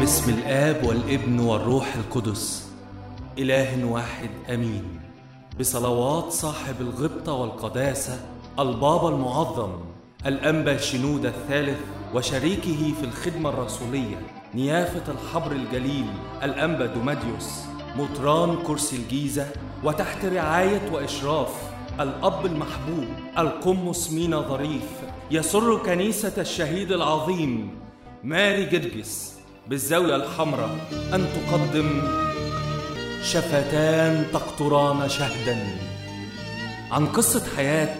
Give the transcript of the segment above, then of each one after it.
باسم الآب والابن والروح القدس. إله واحد أمين. بصلوات صاحب الغبطة والقداسة البابا المعظم الأنبا شنودة الثالث وشريكه في الخدمة الرسولية نيافة الحبر الجليل الأنبا دوماديوس مطران كرسي الجيزة وتحت رعاية وإشراف الأب المحبوب القمص مينا ظريف يسر كنيسة الشهيد العظيم ماري جرجس. بالزاوية الحمراء أن تقدم شفتان تقطران شهدا. عن قصة حياة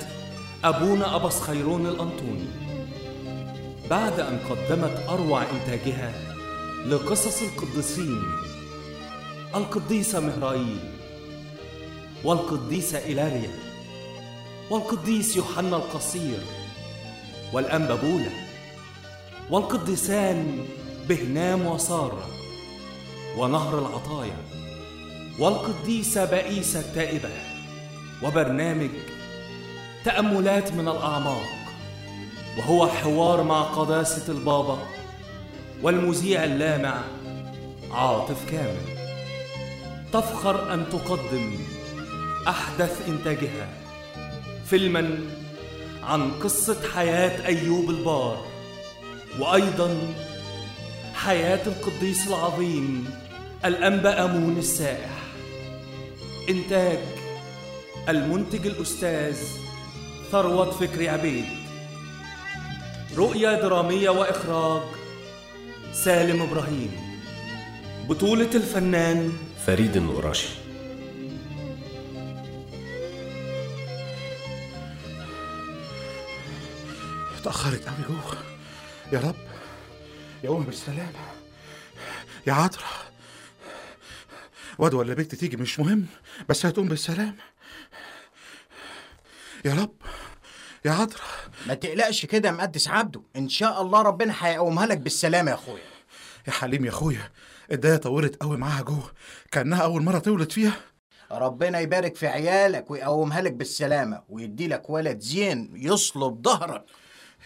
أبونا أبس خيرون الأنطوني بعد أن قدمت أروع إنتاجها لقصص القديسين. القديسة مهرائيل والقديسة إيلاريا والقديس يوحنا القصير والأنبا بولا والقديسان بهنام وسارة ونهر العطايا والقديسة بائسة التائبة وبرنامج تأملات من الأعماق وهو حوار مع قداسة البابا والمذيع اللامع عاطف كامل. تفخر أن تقدم أحدث إنتاجها فيلما عن قصة حياة أيوب البار وأيضا حياة القديس العظيم الأنبا أمون السائح. إنتاج المنتج الأستاذ ثروت فكري عبيد. رؤية درامية وإخراج سالم إبراهيم. بطولة الفنان فريد النقراشي اتأخرت قوي جوه. يا رب. يا بالسلامة. يا عطرة. واد ولا بنت تيجي مش مهم بس هتقوم بالسلامة. يا رب. يا عطرة. ما تقلقش كده يا مقدس عبده. إن شاء الله ربنا هيقومها لك بالسلامة يا أخويا. يا حليم يا أخويا الداية طولت قوي معاها جوه. كأنها أول مرة تولد فيها. ربنا يبارك في عيالك ويقومها لك بالسلامة ويدي لك ولد زين يصلب ظهرك.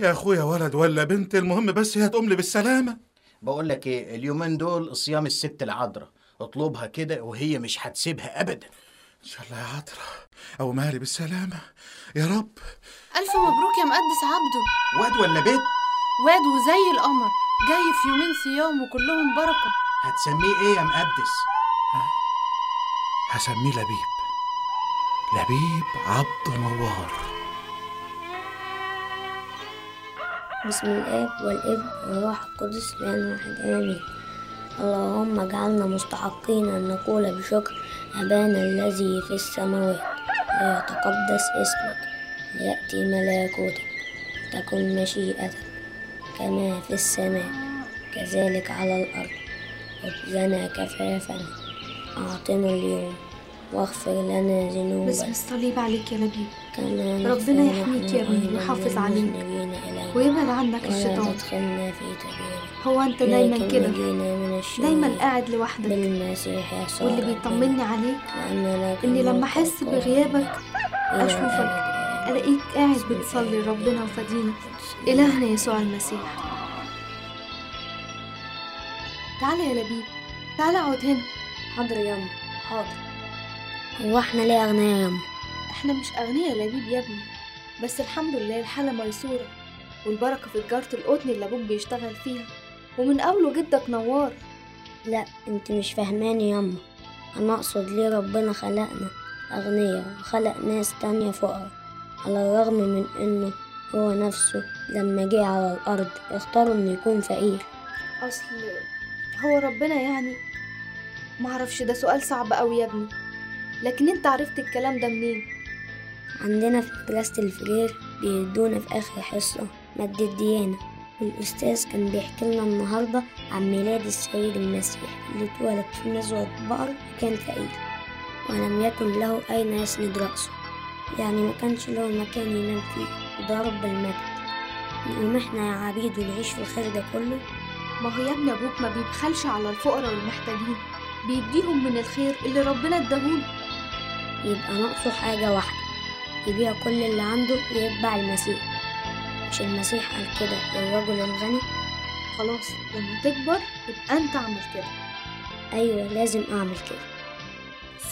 يا أخويا ولد ولا بنت المهم بس هي تقوم لي بالسلامة. بقول لك إيه اليومين دول صيام الست العذراء اطلبها كده وهي مش هتسيبها ابدا. إن شاء الله يا عطرة أو مالي بالسلامة. يا رب. ألف مبروك يا مقدس عبده. واد ولا بنت واد وزي القمر جاي في يومين صيام وكلهم بركة. هتسميه إيه يا مقدس؟ هسميه لبيب. لبيب عبد نوار بسم الآب والابن والروح القدس لأن واحد آمين. اللهم اجعلنا مستحقين أن نقول بشكر أبانا الذي في السماوات. ليتقدس اسمك ليأتي ملكوتك تكن مشيئتك كما في السماء كذلك على الأرض. خبزنا كفافنا أعطنا اليوم واغفر لنا ذنوبنا. الصليب عليك يا كما ربنا يحميك يا ابني ويحافظ عليك. ويبعد عنك الشيطان. هو أنت دايما كده. دايما قاعد لوحدك. واللي. بيطمني عليك إني لما أحس بغيابك أشوفك. ألاقيك قاعد بتصلي ربنا وفدينا إلهنا يسوع المسيح. تعالى يا لبيب تعالى اقعد هنا. حاضر ياما حاضر. هو إحنا ليه أغنياء ياما إحنا مش أغنياء يا لبيب يا ابني بس الحمد لله الحالة ميسورة والبركة في تجارة القطن اللي أبوك بيشتغل فيها ومن قبله جدك نوار. لا أنت مش فاهماني ياما أنا أقصد ليه ربنا خلقنا أغنياء وخلق ناس تانية فقراء على الرغم من إنه هو نفسه لما جه على الأرض اختار إنه يكون فقير. أصل هو ربنا يعني؟ معرفش ده سؤال صعب قوي يا ابني. لكن أنت عرفت الكلام ده منين؟ عندنا في مدرسة الفجير بيدونا في آخر حصة مادة ديانة. والأستاذ كان بيحكي لنا النهاردة عن ميلاد السيد المسيح اللي اتولد في نزوة بقر وكان فقير ولم يكن له أين يسند رأسه. يعني ما كانش له مكان ينام فيه وده رب المجد. نقوم إحنا يا عبيد ونعيش في الخير ده كله. ما هو يا ابني أبوك ما بيبخلش على الفقراء والمحتاجين بيديهم من الخير اللي ربنا اداهوله. يبقى ناقصه حاجة واحدة يبيع كل اللي عنده ويتبع المسيح. مش المسيح قال كده للرجل الغني. خلاص لما تكبر يبقى أنت أعمل كده. أيوة لازم أعمل كده.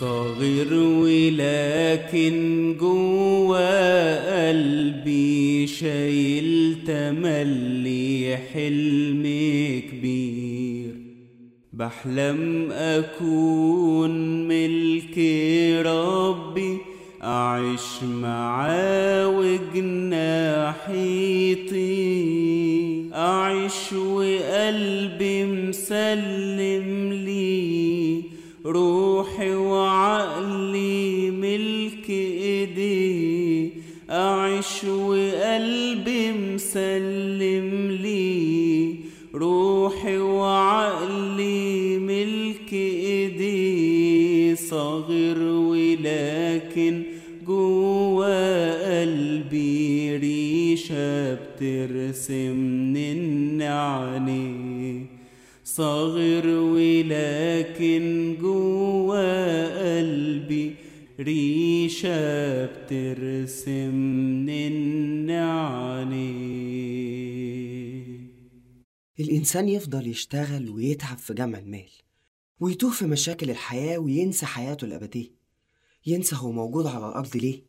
صغير ولكن جوا قلبي شايل تملي حلم كبير. بحلم أكون ملك ربي أعيش معاه وجناحي يطير أعيش وقلبي مسلم لي. روحي وعقلي ملك إيدي. أعيش وقلبي مسلم لي. روحي وعقلي ملك إيدي. صغير ولكن بترسم عينيه صغير ولكن جوا قلبي. ريشة بترسم عينيه الإنسان يفضل يشتغل ويتعب في جمع المال ويتوه في مشاكل الحياة وينسى حياته الأبدية. ينسى هو موجود على الأرض ليه؟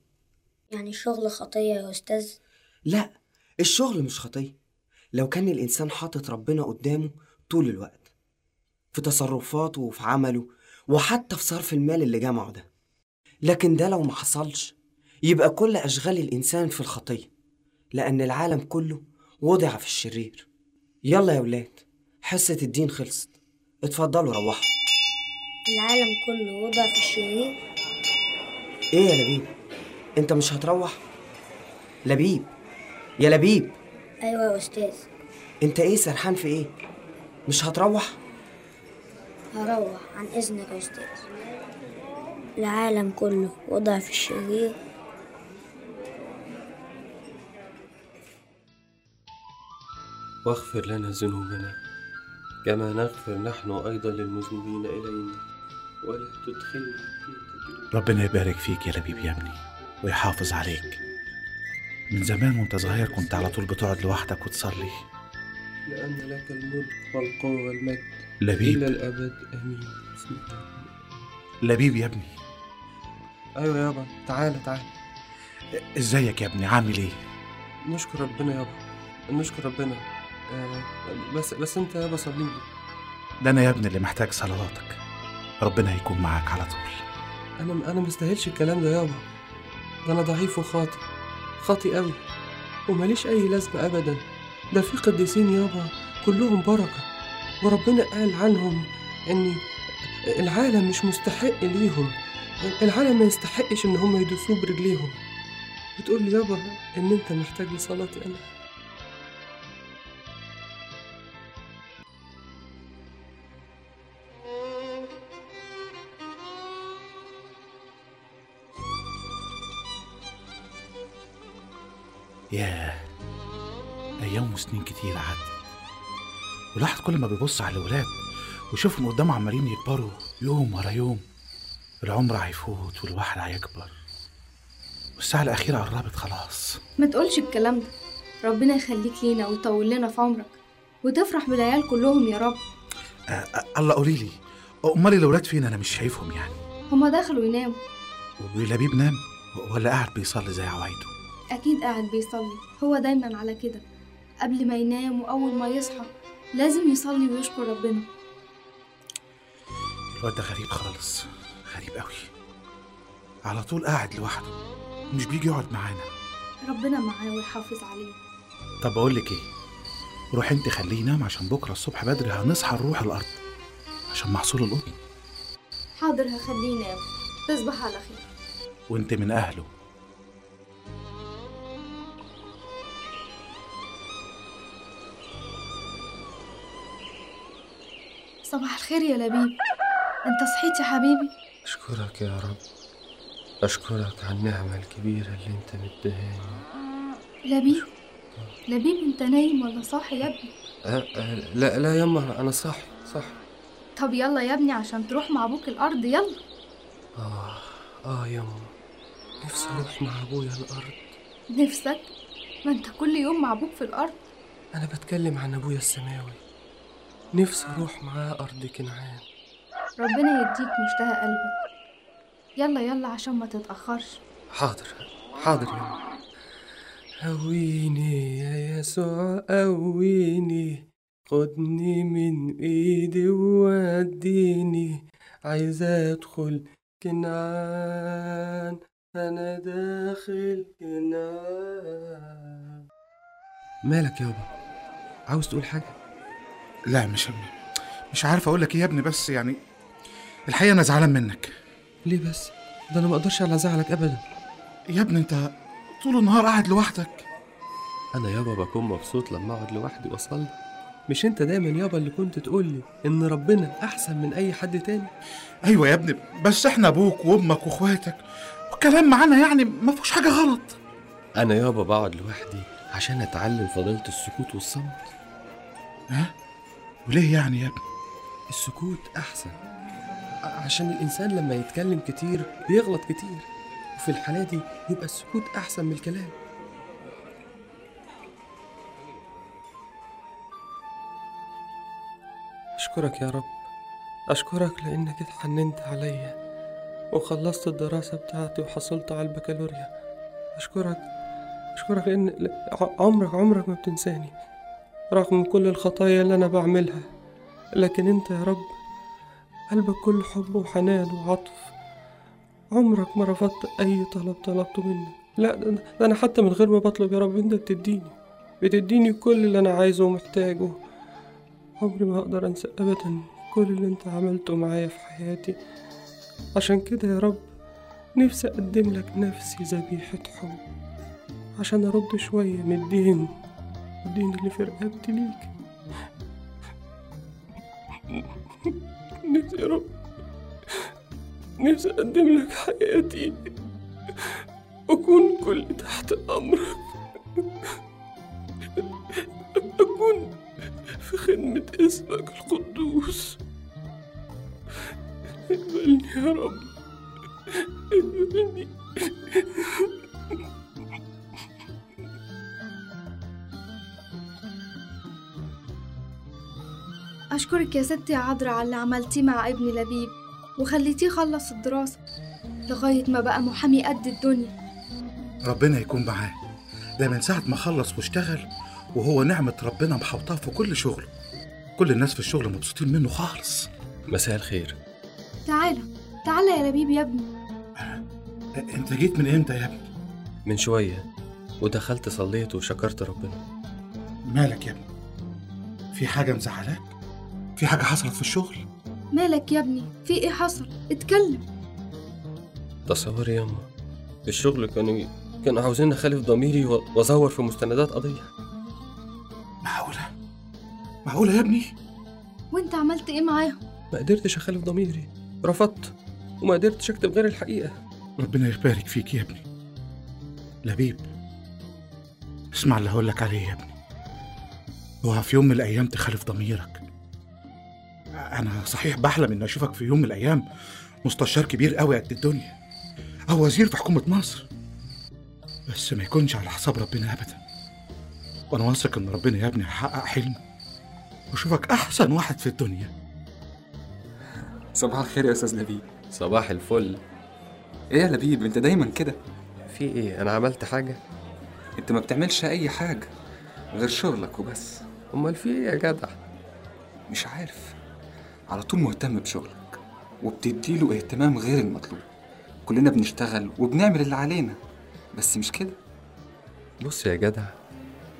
يعني الشغل خطية يا أستاذ؟ لا الشغل مش خطية. لو كان الإنسان حاطط ربنا قدامه طول الوقت في تصرفاته وفي عمله وحتى في صرف المال اللي جمعه ده. لكن ده لو ما حصلش يبقى كل أشغال الإنسان في الخطية لأن العالم كله وضع في الشرير. يلا يا ولاد حصة الدين خلصت. اتفضلوا روحوا العالم كله وضع في الشرير. إيه يا لبيب؟ أنت مش هتروح؟ لبيب. يا لبيب. أيوة يا أستاذ. أنت إيه سرحان في إيه؟ مش هتروح؟ هروح عن إذنك يا أستاذ. العالم كله وضع في الشرير. واغفر لنا ذنوبنا كما نغفر نحن أيضا للمذنبين إلينا. ولا تدخلنا في تجربة ربنا يبارك فيك يا لبيب يا ابني ويحافظ عليك. من زمان وانت صغير كنت على طول بتقعد لوحدك وتصلي. لأن لك الملك والقوة والمجد لبيب. إلى الأبد. آمين. لبيب يا ابني. أيوة يابا. تعالى تعالى إزيك يا ابني؟ عامل إيه؟ نشكر ربنا يابا. نشكر ربنا. آه بس بس أنت يابا صلي لي ده أنا يا ابني اللي محتاج صلواتك. ربنا يكون معاك على طول. أنا أنا مستاهلش الكلام ده يابا. ده أنا ضعيف وخاطئ. خاطئ أوي وماليش أي لازمة أبدا. ده في قديسين يابا كلهم بركة وربنا قال عنهم إن العالم مش مستحق ليهم. العالم ما يستحقش إن هم يدوسوه برجليهم. بتقول لي يابا إن أنت محتاج لصلاتي أنا؟ ياه أيام وسنين كتير عدت والواحد كل ما بيبص على الولاد ويشوفهم قدامه عمالين يكبروا يوم ورا يوم العمر هيفوت والواحد هيكبر. والساعة الأخيرة قربت خلاص. ما تقولش الكلام ده. ربنا يخليك لينا ويطول لنا في عمرك. وتفرح بالعيال كلهم يا رب. أه أه الله قولي لي أمال الولاد فين؟ أنا مش شايفهم يعني. هما دخلوا يناموا. ولبيب نام ولا قاعد بيصلي زي عوايده؟ أكيد قاعد بيصلي هو دايما على كده. قبل ما ينام وأول ما يصحى لازم يصلي ويشكر ربنا. الواد ده غريب خالص غريب قوي على طول قاعد لوحده مش بيجي يقعد معانا. ربنا معاه ويحافظ عليه. طب بقول لك إيه؟ روح أنت خليه ينام عشان بكرة الصبح بدري هنصحى نروح الأرض عشان محصول القطن حاضر هخليه ينام. تصبح على خير. وأنت من أهله. صباح الخير يا لبيب. أنت صحيت يا حبيبي؟ أشكرك يا رب. أشكرك على النعمة الكبيرة اللي أنت مديهاني. لبيب؟ لبيب أنت نايم ولا صاحي يا ابني؟ أه أه لا لا يما أنا صح صح طب يلا يا ابني عشان تروح مع أبوك الأرض يلا. آه آه يما نفسي أروح مع أبويا الأرض. نفسك؟ ما أنت كل يوم مع أبوك في الأرض؟ أنا بتكلم عن أبويا السماوي. نفسي أروح معاه أرض كنعان. ربنا يديك مشتهى قلبك. يلا يلا عشان ما تتأخرش. حاضر حاضر يا هويني يا يسوع قويني خدني من إيدي ووديني. عايز أدخل كنعان. أنا داخل كنعان. مالك يابا؟ عاوز تقول حاجة؟ لا مش مش عارف أقول لك إيه يا ابني بس يعني الحقيقة أنا زعلان منك. ليه بس؟ ده أنا ما أقدرش على زعلك ابدا. يا ابني أنت طول النهار قاعد لوحدك. أنا يابا بكون مبسوط لما أقعد لوحدي وأصلي. مش أنت دايما يابا اللي كنت تقول لي إن ربنا أحسن من أي حد تاني؟ أيوه يا ابني بس إحنا أبوك وأمك وإخواتك والكلام معانا يعني ما فيهوش حاجة غلط. أنا يابا بقعد لوحدي عشان أتعلم فضيلة السكوت والصمت. ها؟ وليه يعني يا ابني؟ السكوت أحسن. ع- عشان الإنسان لما يتكلم كتير بيغلط كتير وفي الحالة دي يبقى السكوت أحسن من الكلام. أشكرك يا رب. أشكرك لأنك اتحننت عليا وخلصت الدراسة بتاعتي وحصلت على البكالوريا. أشكرك. أشكرك لأن عمرك عمرك ما بتنساني. رغم كل الخطايا اللي أنا بعملها. لكن أنت يا رب قلبك كل حب وحنان وعطف. عمرك ما رفضت أي طلب طلبته منك لا ده أنا حتى من غير ما بطلب يا رب أنت بتديني. بتديني كل اللي أنا عايزه ومحتاجه. عمري ما هقدر أنسى أبدا كل اللي أنت عملته معايا في حياتي. عشان كده يا رب نفسي أقدم لك نفسي ذبيحة حب. عشان أرد شوية من الدين الدين اللي في رقبتي ليك. نفسي يا رب. نفسي أقدم لك حياتي. أكون كل تحت أمرك أكون في خدمة اسمك القدوس. اقبلني يا رب. اقبلني. أشكرك يا ستي يا عذرا على اللي عملتيه مع ابني لبيب وخليتيه يخلص الدراسة لغاية ما بقى محامي قد الدنيا. ربنا يكون معاه. ده من ساعة ما خلص واشتغل وهو نعمة ربنا محوطاه في كل شغله. كل الناس في الشغل مبسوطين منه خالص. مساء الخير. تعالى تعالى يا لبيب يا ابني. انت جيت من إمتى يا ابني؟ من شوية ودخلت صليت وشكرت ربنا. مالك يا ابني؟ في حاجة مزعلاك؟ في حاجة حصلت في الشغل؟ مالك يا ابني؟ في إيه حصل؟ اتكلم. تصوري ياما الشغل كانوا كانوا عاوزين أخالف ضميري و- وأزور في مستندات قضية. معقولة؟ معقولة يا ابني؟ وانت عملت إيه معاهم؟ ما قدرتش أخالف ضميري. رفضت وما قدرتش أكتب غير الحقيقة. ربنا يبارك فيك يا ابني. لبيب اسمع اللي هقول لك عليه يا ابني. اوعى في يوم من الأيام تخالف ضميرك. أنا صحيح بحلم إني أشوفك في يوم من الأيام مستشار كبير قوي قد الدنيا. أو وزير في حكومة مصر. بس ما يكونش على حساب ربنا ابدا. وأنا واثق إن ربنا يا ابني هيحقق حلمه وأشوفك أحسن واحد في الدنيا. صباح الخير يا أستاذ لبيب. صباح الفل. إيه يا لبيب؟ أنت دايما كده. في إيه؟ أنا عملت حاجة؟ أنت ما بتعملش أي حاجة. غير شغلك وبس. أمال في إيه يا جدع؟ مش عارف. على طول مهتم بشغلك وبتديله اهتمام غير المطلوب. كلنا بنشتغل وبنعمل اللي علينا بس مش كده؟ بص يا جدع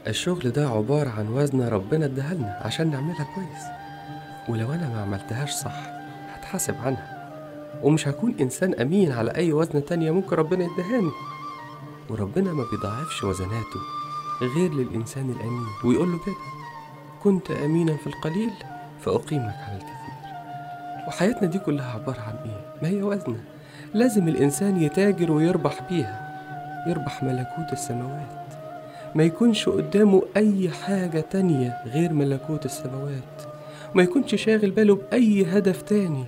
الشغل ده عبارة عن وزنة ربنا اداها لنا عشان نعملها كويس. ولو أنا ما عملتهاش صح هتحاسب عنها. ومش هكون إنسان أمين على أي وزنة تانية ممكن ربنا يدهاني وربنا ما بيضاعفش وزناته غير للإنسان الأمين ويقول له كده كنت أمينا في القليل فأقيمك على الكثير وحياتنا دي كلها عبارة عن إيه؟ ما هي وزنة. لازم الإنسان يتاجر ويربح بيها. يربح ملكوت السماوات. ما يكونش قدامه أي حاجة تانية غير ملكوت السماوات. ما يكونش شاغل باله بأي هدف تاني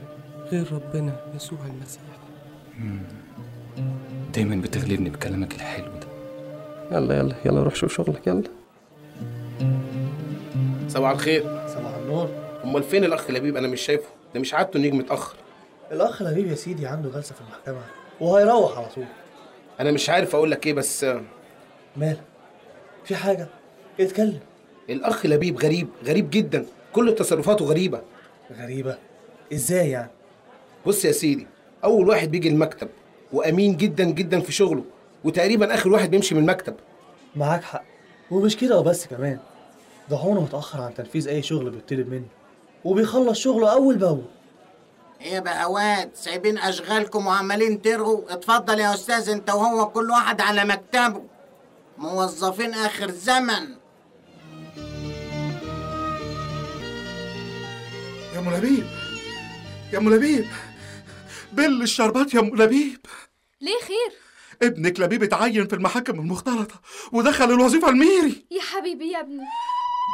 غير ربنا يسوع المسيح. دايما بتغلبني بكلامك الحلو ده. يلا يلا يلا روح شوف شغلك يلا. صباح الخير. صباح النور. أمال فين الأخ لبيب؟ أنا مش شايفه. ده مش عادته يجي متأخر. الأخ لبيب يا سيدي عنده جلسة في المحكمة وهيروح على طول. أنا مش عارف أقول لك إيه بس مالك في حاجة؟ اتكلم. الأخ لبيب غريب غريب جدا. كل تصرفاته غريبة. غريبة؟ إزاي يعني؟ بص يا سيدي أول واحد بيجي المكتب وأمين جدا جدا في شغله وتقريبا آخر واحد بيمشي من المكتب. معاك حق. ومش كده وبس كمان. ده عمره متأخر عن تنفيذ أي شغل بيطلب منه وبيخلص شغله أول بأول. إيه بقى واد؟ سايبين أشغالكم وعمالين ترغوا. اتفضل يا أستاذ أنت وهو كل واحد على مكتبه. موظفين آخر زمن. يا أم لبيب. يا أم لبيب. بل الشربات يا أم لبيب. ليه خير؟ ابنك لبيب اتعين في المحاكم المختلطة ودخل الوظيفة الميري. يا حبيبي يا ابني.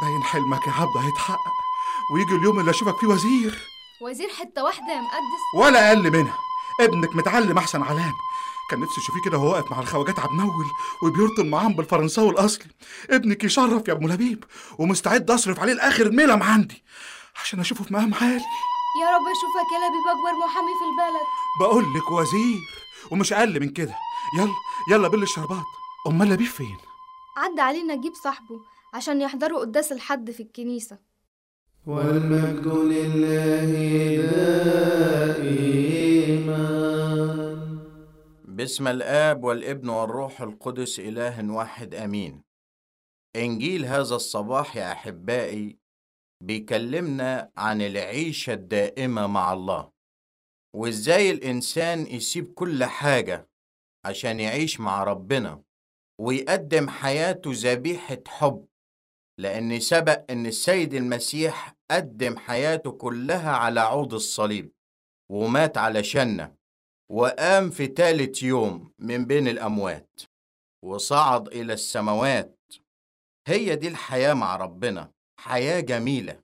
باين حلمك يا عبد هيتحقق. ويجي اليوم اللي أشوفك فيه وزير. وزير حتة واحدة يا مقدس. ولا أقل منها. ابنك متعلم أحسن علام. كان نفسي أشوفيه كده وهو واقف مع الخواجات عبد نول وبيرطم معاهم بالفرنساوي الأصلي. ابنك يشرف يا ام لبيب ومستعد أصرف عليه لآخر ملم عندي. عشان أشوفه في مقام عالي. يا رب أشوفك يا لبيب أكبر محامي في البلد. بقول لك وزير ومش أقل من كده. يلا يلا بل الشربات. أمال لبيب فين؟ عدى علينا نجيب صاحبه عشان يحضروا قداس الحد في الكنيسة. والمجد لله دائما. باسم الآب والابن والروح القدس إله واحد آمين. إنجيل هذا الصباح يا أحبائي بيكلمنا عن العيشة الدائمة مع الله وإزاي الإنسان يسيب كل حاجة عشان يعيش مع ربنا ويقدم حياته ذبيحة حب لأن سبق إن السيد المسيح قدم حياته كلها على عود الصليب ومات علشاننا وقام في تالت يوم من بين الأموات وصعد إلى السماوات. هي دي الحياة مع ربنا حياة جميلة.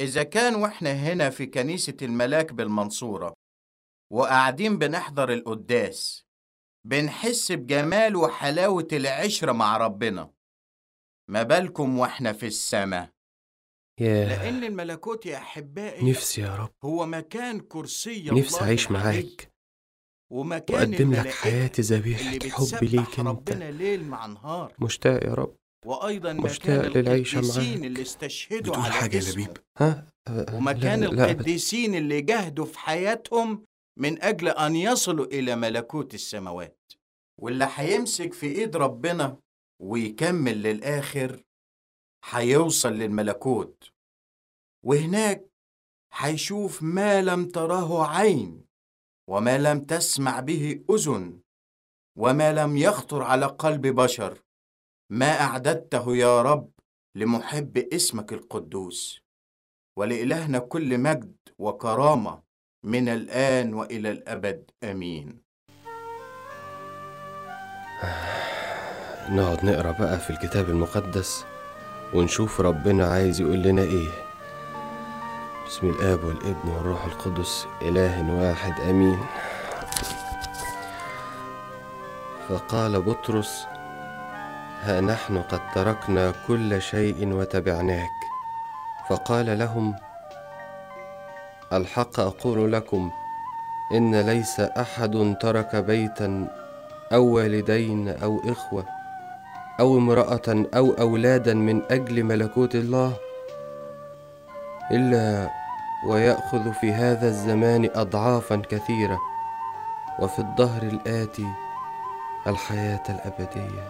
إذا كان وإحنا هنا في كنيسة الملاك بالمنصورة وقاعدين بنحضر القداس بنحس بجمال وحلاوة العشرة مع ربنا. ما بالكم وإحنا في السماء؟ ياه. لأن الملكوت يا أحبائي نفسي يا رب. هو مكان كرسي نفسي الله أعيش معاك. ومكان وأقدم لك الملائكة حياتي ذبيحة اللي حب بتسبح ليك أنت. ربنا ليل مع نهار. مشتاق يا رب. وأيضا مشتاق مكان للعيشة القديسين معاك. اللي استشهدوا بتقول على حاجة يا اسمه لبيب؟ ها؟ أه، ومكان لا لا. القديسين اللي جاهدوا في حياتهم من أجل أن يصلوا إلى ملكوت السماوات. واللي هيمسك في إيد ربنا ويكمل للآخر هيوصل للملكوت. وهناك هيشوف ما لم تراه عين وما لم تسمع به أذن وما لم يخطر على قلب بشر. ما أعددته يا رب لمحب اسمك القدوس. ولإلهنا كل مجد وكرامة من الآن وإلى الأبد. آمين. نقعد نقرأ بقى في الكتاب المقدس. ونشوف ربنا عايز يقول لنا إيه. بسم الآب والابن والروح القدس إله واحد آمين. فقال بطرس ها نحن قد تركنا كل شيء وتبعناك. فقال لهم الحق أقول لكم إن ليس أحد ترك بيتا أو والدين أو إخوة. أو امرأة أو أولادا من أجل ملكوت الله إلا ويأخذ في هذا الزمان اضعافا كثيرة وفي الدهر الآتي الحياة الأبدية.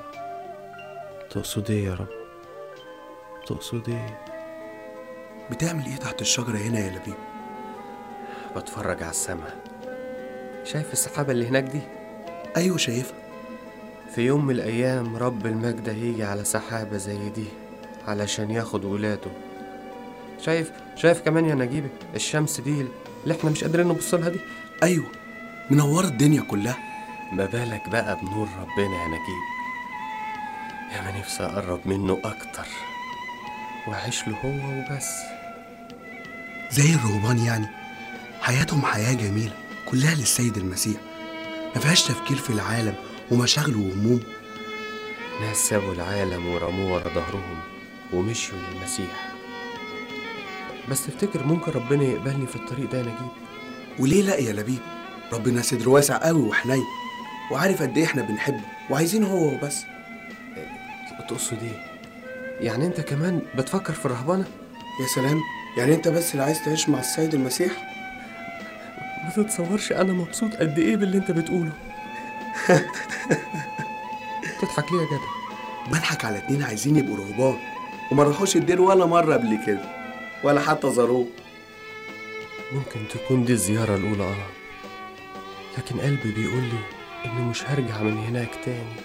تقصد إيه يا رب؟ تقصد إيه؟ بتعمل إيه تحت الشجرة هنا يا لبيب؟ بتفرج على السماء. شايف السحابة اللي هناك دي؟ أيوة شايفها. في يوم من الأيام رب المجد هيجي على سحابة زي دي علشان ياخد ولاده شايف شايف كمان يا نجيب الشمس دي اللي إحنا مش قادرين نبص لها دي؟ أيوة منورة الدنيا كلها. ما بالك بقى بنور ربنا يا نجيب؟ يا ما نفسي أقرب منه أكتر. وأعيش له هو وبس. زي الرهبان يعني. حياتهم حياة جميلة كلها للسيد المسيح. ما فيهاش تفكير في العالم ومشاغله وهموم ناس سابوا العالم ورموه ورا ظهرهم ومشيوا للمسيح. بس تفتكر ممكن ربنا يقبلني في الطريق ده يا نجيب. وليه لا يا لبيب؟ ربنا صدره واسع قوي وحنين وعارف قد إيه إحنا بنحبه وعايزين هو وبس. تقصد إيه؟ يعني أنت كمان بتفكر في الرهبنة؟ يا سلام يعني أنت بس اللي عايز تعيش مع السيد المسيح؟ ما تتصورش أنا مبسوط قد إيه باللي أنت بتقوله. تضحك ليه يا جدع؟ بضحك على اتنين عايزين يبقوا رهبان وما راحوش الدير ولا مرة قبل كده ولا حتى زاروه. ممكن تكون دي الزيارة الأولى آه. لكن قلبي بيقول لي إني مش هرجع من هناك تاني.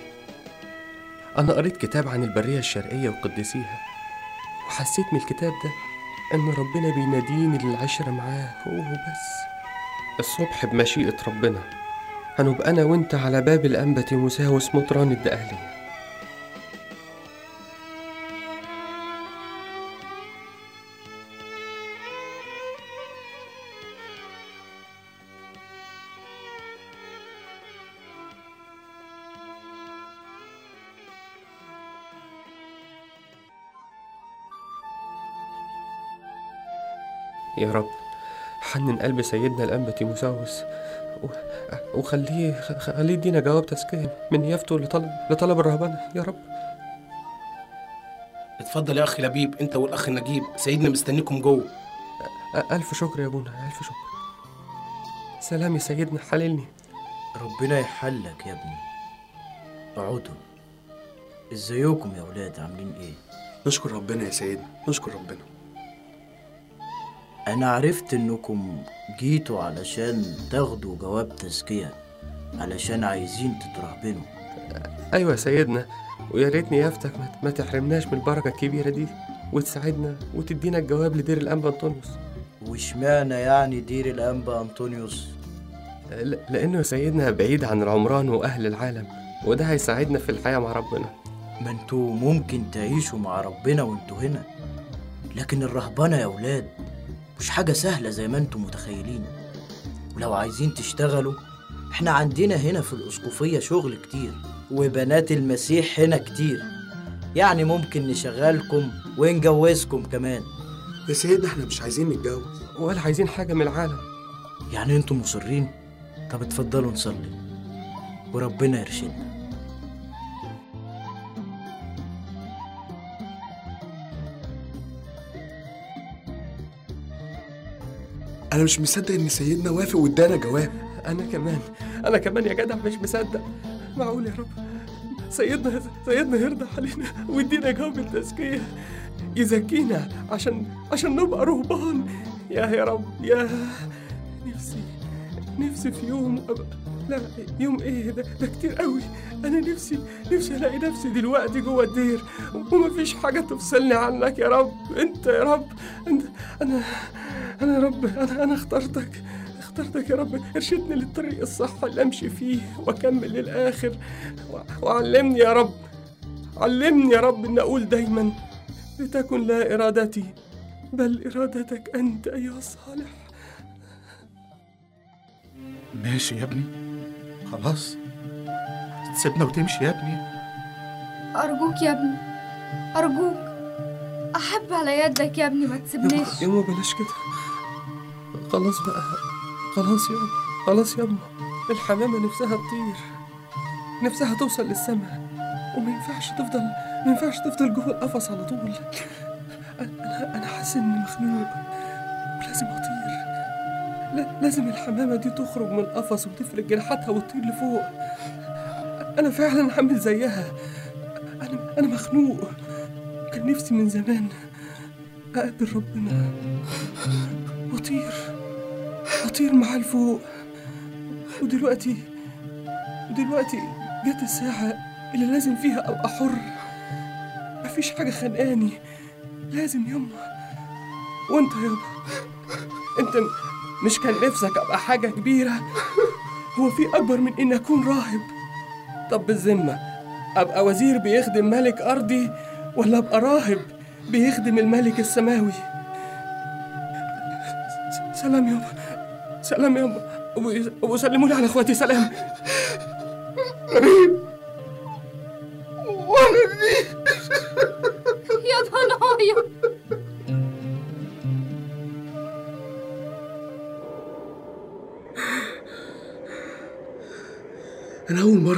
أنا قريت كتاب عن البرية الشرقية وقدسيها وحسيت من الكتاب ده إن ربنا بيناديني للعشرة معاه هو بس الصبح بمشيئة ربنا. هنبقى أنا وأنت على باب الأنبة مساوس مطران الدقهلية يا رب حنن قلب سيدنا الأنبا تيموساوس و- وخليه خليه يدينا جواب تزكية من نيافته لطلب لطلب الرهبنة. يا رب. اتفضل يا أخي لبيب أنت والأخ نجيب سيدنا مستنيكم جوه. ألف شكر يا أبونا ألف شكر. سلام يا سيدنا حللني. ربنا يحلك يا ابني. اقعدوا إزيكم يا ولاد عاملين إيه؟ نشكر ربنا يا سيدنا نشكر ربنا. أنا عرفت إنكم جيتوا علشان تاخدوا جواب تزكية علشان عايزين تترهبنوا أيوة يا سيدنا ويا ريت نيافتك ما- تحرمناش من البركة الكبيرة دي وتساعدنا وتدينا الجواب لدير الأنبا أنطونيوس. واشمعنى يعني دير الأنبا أنطونيوس؟ ل- لأنه يا سيدنا بعيد عن العمران وأهل العالم وده هيساعدنا في الحياة مع ربنا. ما أنتوا ممكن تعيشوا مع ربنا وانتوا هنا لكن الرهبنة يا ولاد مش حاجة سهلة زي ما أنتوا متخيلين. ولو عايزين تشتغلوا إحنا عندنا هنا في الأسقفية شغل كتير وبنات المسيح هنا كتير. يعني ممكن نشغلكم ونجوزكم كمان. يا سيدنا إحنا مش عايزين نتجوز. ولا عايزين حاجة من العالم. يعني أنتوا مصرين؟ طب اتفضلوا نصلي. وربنا يرشدنا. أنا مش مصدق إن سيدنا وافق وادانا جواب. أنا كمان. أنا كمان يا جدع مش مصدق. معقول يا رب؟ سيدنا سيدنا يرضى علينا ويدينا جواب التزكية. يزكينا عشان عشان نبقى رهبان. يا يا رب يا نفسي نفسي في يوم أبقى لا يوم إيه ده؟ ده كتير قوي. أنا نفسي نفسي ألاقي نفسي دلوقتي جوه الدير ومفيش حاجة تفصلني عنك يا رب. أنت يا رب أنت أنا أنا يا رب أنا أنا اخترتك اخترتك يا رب. ارشدني للطريق الصح اللي أمشي فيه وأكمل للآخر. وعلمني يا رب علمني يا رب إن أقول دايما لتكن لا إرادتي بل إرادتك أنت أيها الصالح. ماشي يا ابني. خلاص. تسيبنا وتمشي يا ابني. أرجوك يا ابني. أرجوك. أحب على يدك يا ابني ما تسيبناش يا ماما بلاش كده. خلاص بقى. خلاص يا خلاص يا أما الحمامة نفسها تطير. نفسها توصل للسماء. وما ينفعش تفضل ما ينفعش تفضل جوه القفص على طول. أنا أنا حاسس إني مخنوق. ولازم أطير. لازم الحمامة دي تخرج من القفص وتفرد جناحاتها وتطير لفوق. أنا فعلا عامل زيها. أنا أنا مخنوق. كان نفسي من زمان أقابل ربنا وأطير أطير معاه لفوق. ودلوقتي ودلوقتي جت الساعة اللي لازم فيها أبقى حر. مفيش حاجة خانقاني. لازم يما وأنت يابا. أنت مش كان نفسك أبقى حاجة كبيرة؟ هو في أكبر من إني أكون راهب. طب بالذمة أبقى وزير بيخدم ملك أرضي ولا أبقى راهب بيخدم الملك السماوي؟ سلام يابا سلام يابا وسلموا لي على أخواتي سلام.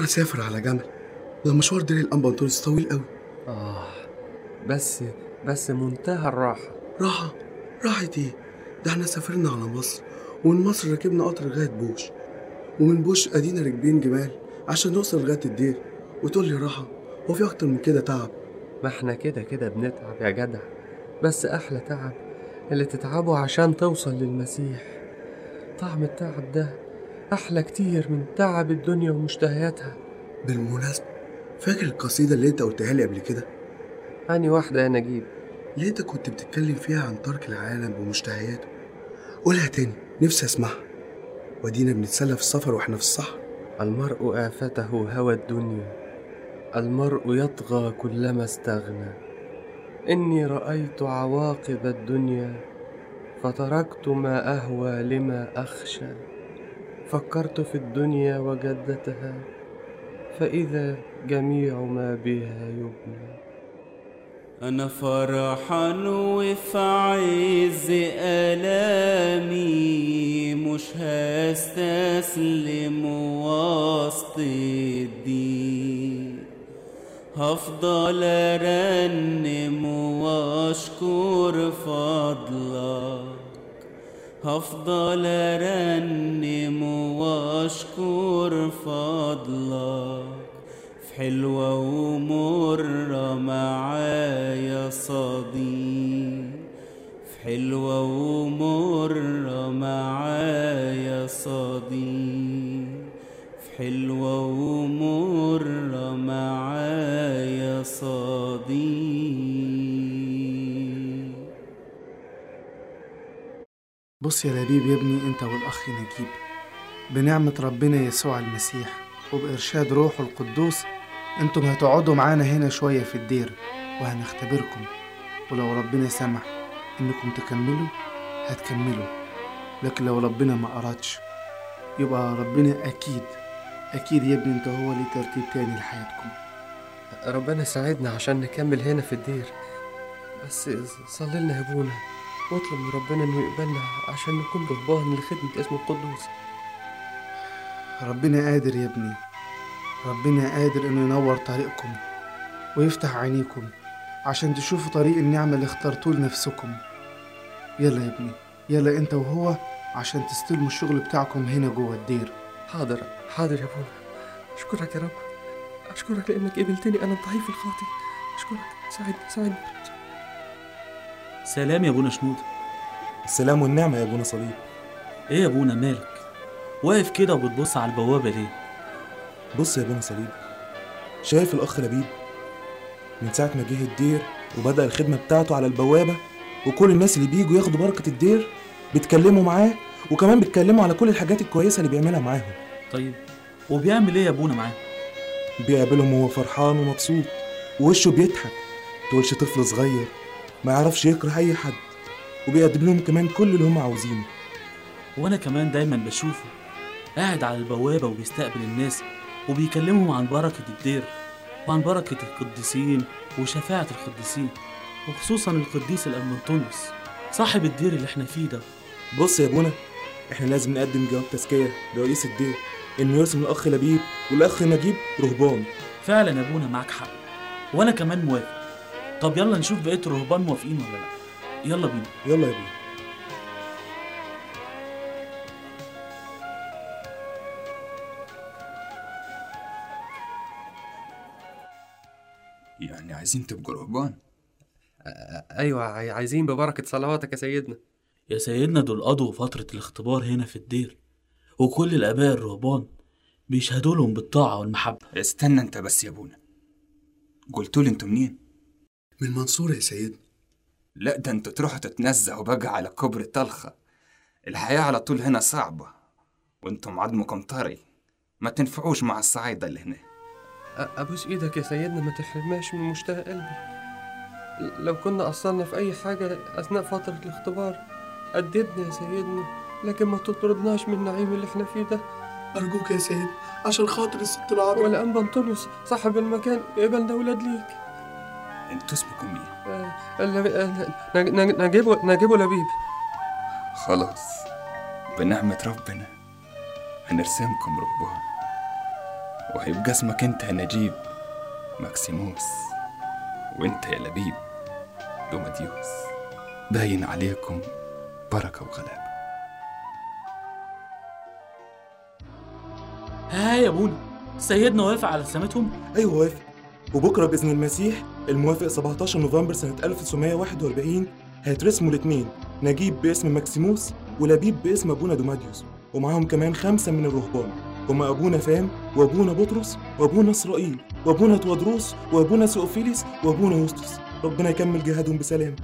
أسافر على جمل ده مشوار دير الأنبا أنطونيوس طويل أوي. آه بس بس منتهى الراحة. راحة راحة إيه؟ ده إحنا سافرنا على مصر ومن مصر ركبنا قطر لغاية بوش. ومن بوش أدينا راكبين جمال عشان نوصل لغاية الدير. وتقول لي راحة هو في أكتر من كده تعب؟ ما إحنا كده كده بنتعب يا جدع. بس أحلى تعب اللي تتعبه عشان توصل للمسيح. طعم التعب ده أحلى كتير من تعب الدنيا ومشتهياتها. بالمناسبة فاكر القصيدة اللي أنت قلتها لي قبل كده؟ أني واحدة يا نجيب. أنت كنت بتتكلم فيها عن ترك العالم ومشتهياته. قولها تاني نفسي أسمعها. ودينا بنتسلى في السفر وإحنا في الصحراء. المرء آفته هوى الدنيا. المرء يطغى كلما استغنى. إني رأيت عواقب الدنيا فتركت ما أهوى لما أخشى. فكرت في الدنيا وجدتها فإذا جميع ما بها يبنى. أنا فرحان وفي عز ألامي مش هستسلم وسط الدين. هفضل أرنم وأشكر فضلك هفضل أرنم وأشكر فضلك. في حلوة ومرة معايا صديق. في حلوة ومرة بص يا لبيب يا ابني انت والاخ نجيب. بنعمة ربنا يسوع المسيح وبإرشاد روحه القدوس أنتم هتقعدوا معانا هنا شوية في الدير وهنختبركم. ولو ربنا سمح انكم تكملوا هتكملوا. لكن لو ربنا ما أرادش يبقى ربنا أكيد أكيد يا ابني انت هو ليه ترتيب تاني لحياتكم. ربنا يساعدنا عشان نكمل هنا في الدير. بس صلي لنا يا ابونا. واطلب من ربنا إنه يقبلنا عشان نكون رهبان لخدمة اسمه القدوس. ربنا قادر يا ابني. ربنا قادر إنه ينور طريقكم ويفتح عينيكم عشان تشوفوا طريق النعمة اللي اخترتوه لنفسكم. يلا يا ابني يلا أنت وهو عشان تستلموا الشغل بتاعكم هنا جوه الدير. حاضر حاضر يا ابونا أشكرك يا رب. أشكرك لأنك قبلتني أنا الضعيف الخاطئ. أشكرك. ساعدني ساعدني. سلام يا ابونا شنود. السلام والنعمة يا ابونا صليب. إيه يا ابونا مالك؟ واقف كده وبتبص على البوابة ليه؟ بص يا ابونا صليب شايف الأخ لبيب؟ من ساعة ما جه الدير وبدأ الخدمة بتاعته على البوابة وكل الناس اللي بيجوا ياخدوا بركة الدير بيتكلموا معاه وكمان بيتكلموا على كل الحاجات الكويسة اللي بيعملها معاهم. طيب وبيعمل إيه يا ابونا معاه؟ بيقابلهم وهو فرحان ومبسوط ووشه بيضحك. تقولش طفل صغير ما يعرفش يكره أي حد وبيقدم لهم كمان كل اللي هم عاوزينه. وأنا كمان دايما بشوفه قاعد على البوابة وبيستقبل الناس وبيكلمهم عن بركة الدير وعن بركة القديسين وشفاعة القديسين وخصوصا القديس الأنطونيوس صاحب الدير اللي إحنا فيه ده. بص يا أبونا إحنا لازم نقدم جواب تزكية لرئيس الدير إنه يرسم الأخ لبيب والأخ نجيب رهبان. فعلا يا أبونا معاك حق وأنا كمان موافق. طب يلا نشوف بقية الرهبان موافقين ولا لأ. يلا بينا. يلا يا ابونا يعني عايزين تبقوا رهبان. أيوه عاي- عايزين ببركة صلواتك يا سيدنا. يا سيدنا دول قضوا فترة الاختبار هنا في الدير وكل الآباء الرهبان بيشهدوا لهم بالطاعة والمحبة. استنى انت بس يا ابونا لي أنتوا منين؟ من المنصورة يا سيدنا لا ده أنتوا تروحوا تتنزهوا بقى على كوبري طلخة. الحياة على طول هنا صعبة وأنتم عظمكم طري. ما تنفعوش مع الصعايدة اللي هنا. أ- أبوس إيدك يا سيدنا ما تحرمناش من مشتهى قلبي. لو كنا قصرنا في أي حاجة أثناء فترة الاختبار أدبنا يا سيدنا لكن ما تطردناش من النعيم اللي إحنا فيه ده. أرجوك يا سيد عشان خاطر الست العربي والأنبا أنطونيوس صاحب المكان قبلنا ولاد ليك. أنتوا اسمكم إيه آه، اللب- آه، نج- نج- نجيبه نجيبه لبيب. خلاص. بنعمة ربنا هنرسمكم رهبان وهيبقى اسمك أنت يا نجيب. ماكسيموس وأنت يا لبيب. دوماديوس باين عليكم بركة وغلابة. ها يا ابونا سيدنا وافق على سماتهم أيوه وافق. وبكرة بإذن المسيح الموافق 17 نوفمبر سنة 1941 هيترسموا الاثنين نجيب باسم ماكسيموس ولبيب باسم أبونا دوماديوس ومعاهم كمان خمسة من الرهبان هما أبونا فام وأبونا بطرس وأبونا إسرائيل وأبونا توادروس وأبونا سوفيليس وأبونا يوستوس ربنا يكمل جهادهم بسلام.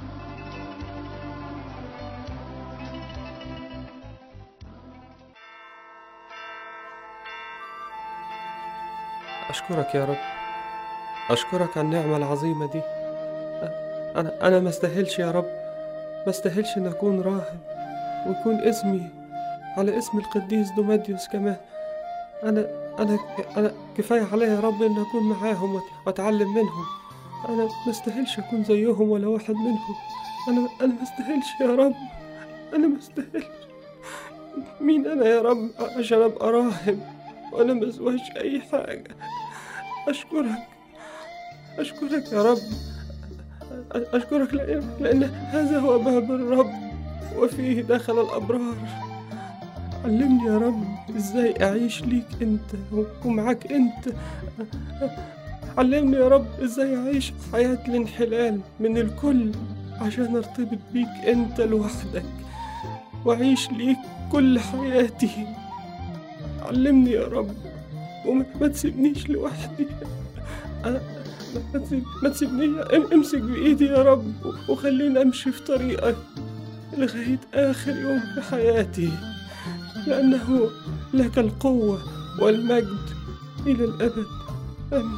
أشكرك يا رب. أشكرك على النعمة العظيمة دي. أنا أنا ما استاهلش يا رب. ما استاهلش إن أكون راهب ويكون اسمي على اسم القديس دوماديوس كمان. أنا أنا أنا كفاية عليا يا رب إن أكون معاهم وأت- وأتعلم منهم. أنا ما استاهلش أكون زيهم ولا واحد منهم. أنا أنا ما استاهلش يا رب. أنا ما استاهلش. مين أنا يا رب عشان أبقى راهب وأنا ما أي حاجة؟ أشكرك. أشكرك يا رب. أشكرك لأن, هذا هو باب الرب وفيه دخل الأبرار. علمني يا رب إزاي أعيش ليك أنت ومعاك أنت. علمني يا رب إزاي أعيش حياة الانحلال من الكل عشان أرتبط بيك أنت لوحدك وأعيش ليك كل حياتي. علمني يا رب وما ما تسيبنيش لوحدي. ما تسيب ما تسيبني. أم- أمسك بإيدي يا رب وخليني أمشي في طريقك لغاية آخر يوم في حياتي لأنه لك القوة والمجد إلى الأبد. آمين.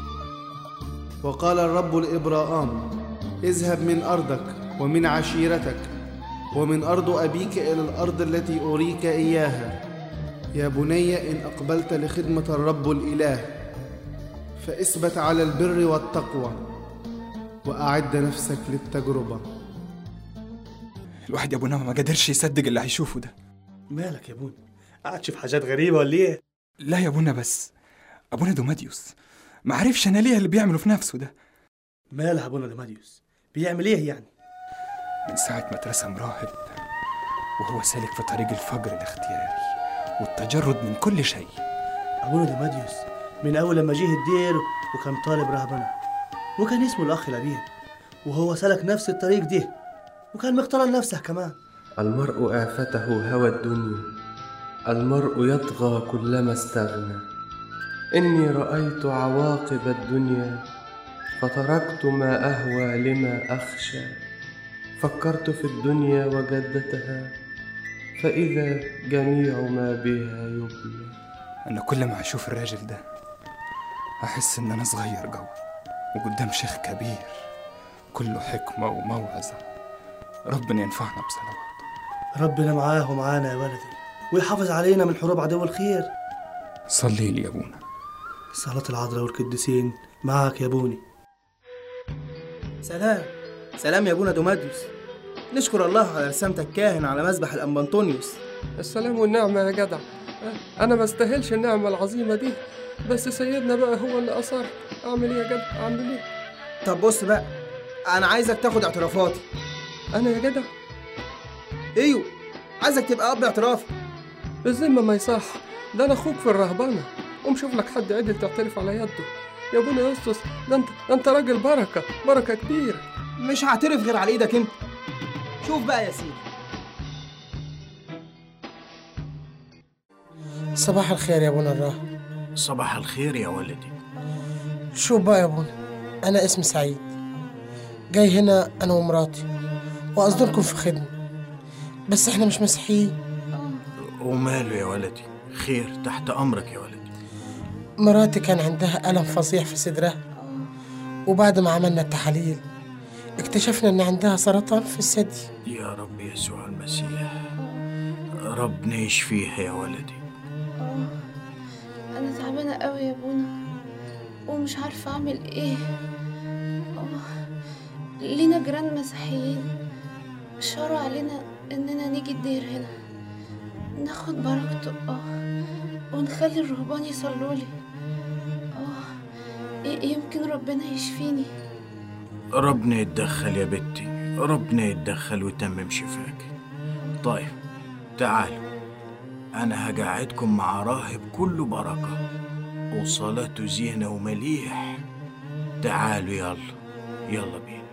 وقال الرب لإبراهام اذهب من أرضك ومن عشيرتك ومن أرض أبيك إلى الأرض التي أريك إياها. يا بني إن أقبلت لخدمة الرب الإله فاثبت على البر والتقوى وأعد نفسك للتجربة. الواحد يا ابونا ما قدرش يصدق اللي هيشوفه ده. مالك يا أبونا؟ قاعد تشوف حاجات غريبة ولا إيه؟ لا يا أبونا بس أبونا دوماديوس. ما عرفش أنا ليه اللي بيعمله في نفسه ده. مالها أبونا دوماديوس؟ بيعمل إيه يعني؟ من ساعة ما اترسم راهب وهو سالك في طريق الفجر الاختياري والتجرد من كل شيء. أبونا دوماديوس من أول لما جه الدير وكان طالب رهبنة. وكان اسمه الأخ لبيب. وهو سلك نفس الطريق ده وكان مختار لنفسه كمان. المرء آفته هوى الدنيا. المرء يطغى كلما استغنى. إني رأيت عواقب الدنيا فتركت ما أهوى لما أخشى. فكرت في الدنيا وجدتها فإذا جميع ما بها يبلى أنا كل ما أشوف الراجل ده أحس إن أنا صغير جوه وقدام شيخ كبير. كله حكمة وموعظة. ربنا ينفعنا بصلوات ربنا معاه ومعانا يا ولدي ويحافظ علينا من حروب عدو الخير. صلي لي يا أبونا. صلاة العذراء والقديسين معك يا بوني سلام. سلام يا أبونا دوماديوس. نشكر الله على رسامتك كاهن على مذبح الأنبنطونيوس السلام والنعمة يا جدع. أنا ما استاهلش النعمة العظيمة دي. بس سيدنا بقى هو اللي أصر. أعمل إيه يا جدع؟ أعمل إيه؟ طب بص بقى أنا عايزك تاخد اعترافاتي. أنا يا جدع؟ أيوه عايزك تبقى أب اعترافي الذمة ما يصح. ده أنا أخوك في الرهبنة. قوم شوف لك حد عدل تعترف على يده. يا أبونا يسطس ده انت ده أنت راجل بركة بركة كبيرة. مش هعترف غير على إيدك أنت. شوف بقى يا سيدي. صباح الخير يا أبونا الراهب. صباح الخير يا ولدي شوف بقى يا ابونا أنا اسمي سعيد. جاي هنا أنا ومراتي وقصدكم في خدمة. بس إحنا مش مسيحيين. وماله يا ولدي خير تحت أمرك يا ولدي مراتي كان عندها ألم فظيع في صدرها. وبعد ما عملنا التحاليل اكتشفنا إن عندها سرطان في الثدي. يا رب يسوع المسيح ربنا يشفيها يا ولدي أنا تعبانة قوي يا ابونا ومش عارفة أعمل إيه. لينا جيران مسيحيين شروا علينا إننا نيجي الدير هنا. ناخد بركته آه ونخلي الرهبان يصلوا لي. يمكن ربنا يشفيني. ربنا يتدخل يا بنتي ربنا يتدخل ويتمم شفاك. طيب تعالوا. أنا هقعدكم مع راهب كله بركة. وصلاته زينة ومليح. تعالوا يلا. يلا بينا.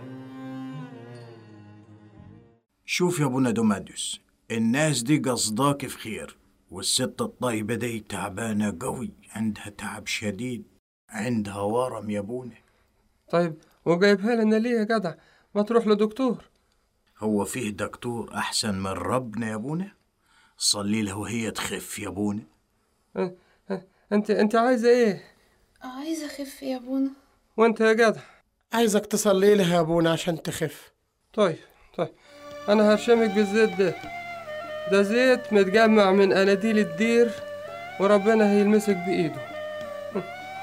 شوف يا ابونا دوماديوس الناس دي قصداك في خير والست الطيبة دي تعبانة قوي عندها تعب شديد عندها ورم يا أبونا. طيب وجايبها لنا ليه يا جدع؟ ما تروح لدكتور. هو فيه دكتور أحسن من ربنا يا أبونا؟ صلي له وهي تخف يا ابونا أ- أ- أنت أنت عايزه إيه؟ عايزة أخف يا أبونا وأنت يا جدع عايزك تصلي لها يا ابونا عشان تخف. طيب طيب. أنا هرشمك بالزيت ده. ده زيت متجمع من أناديل الدير وربنا هيلمسك بإيده.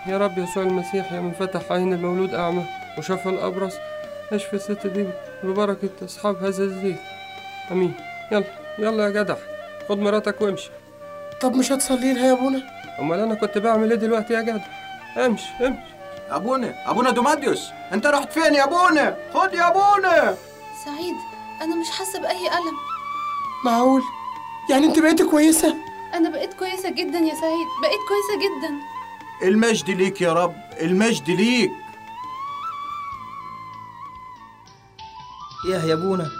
يا رب يسوع المسيح يا من فتح عين المولود أعمى وشفى الأبرص اشفي الست دي ببركة أصحاب هذا الزيت. آمين. يلا يلا يا جدع خد مراتك وامشي. طب مش هتصلي لها يا أبونا؟ أمال أنا كنت بعمل إيه دلوقتي يا جدع؟ امشي امشي. أبونا أبونا دوماديوس أنت رحت فين يا أبونا؟ خد يا أبونا. سعيد أنا مش حاسة بأي ألم. معقول؟ يعني أنت بقيتي كويسة؟ أنا بقيت كويسة جدا يا سعيد بقيت كويسة جدا. المجد ليك يا رب المجد ليك. ياه يا أبونا؟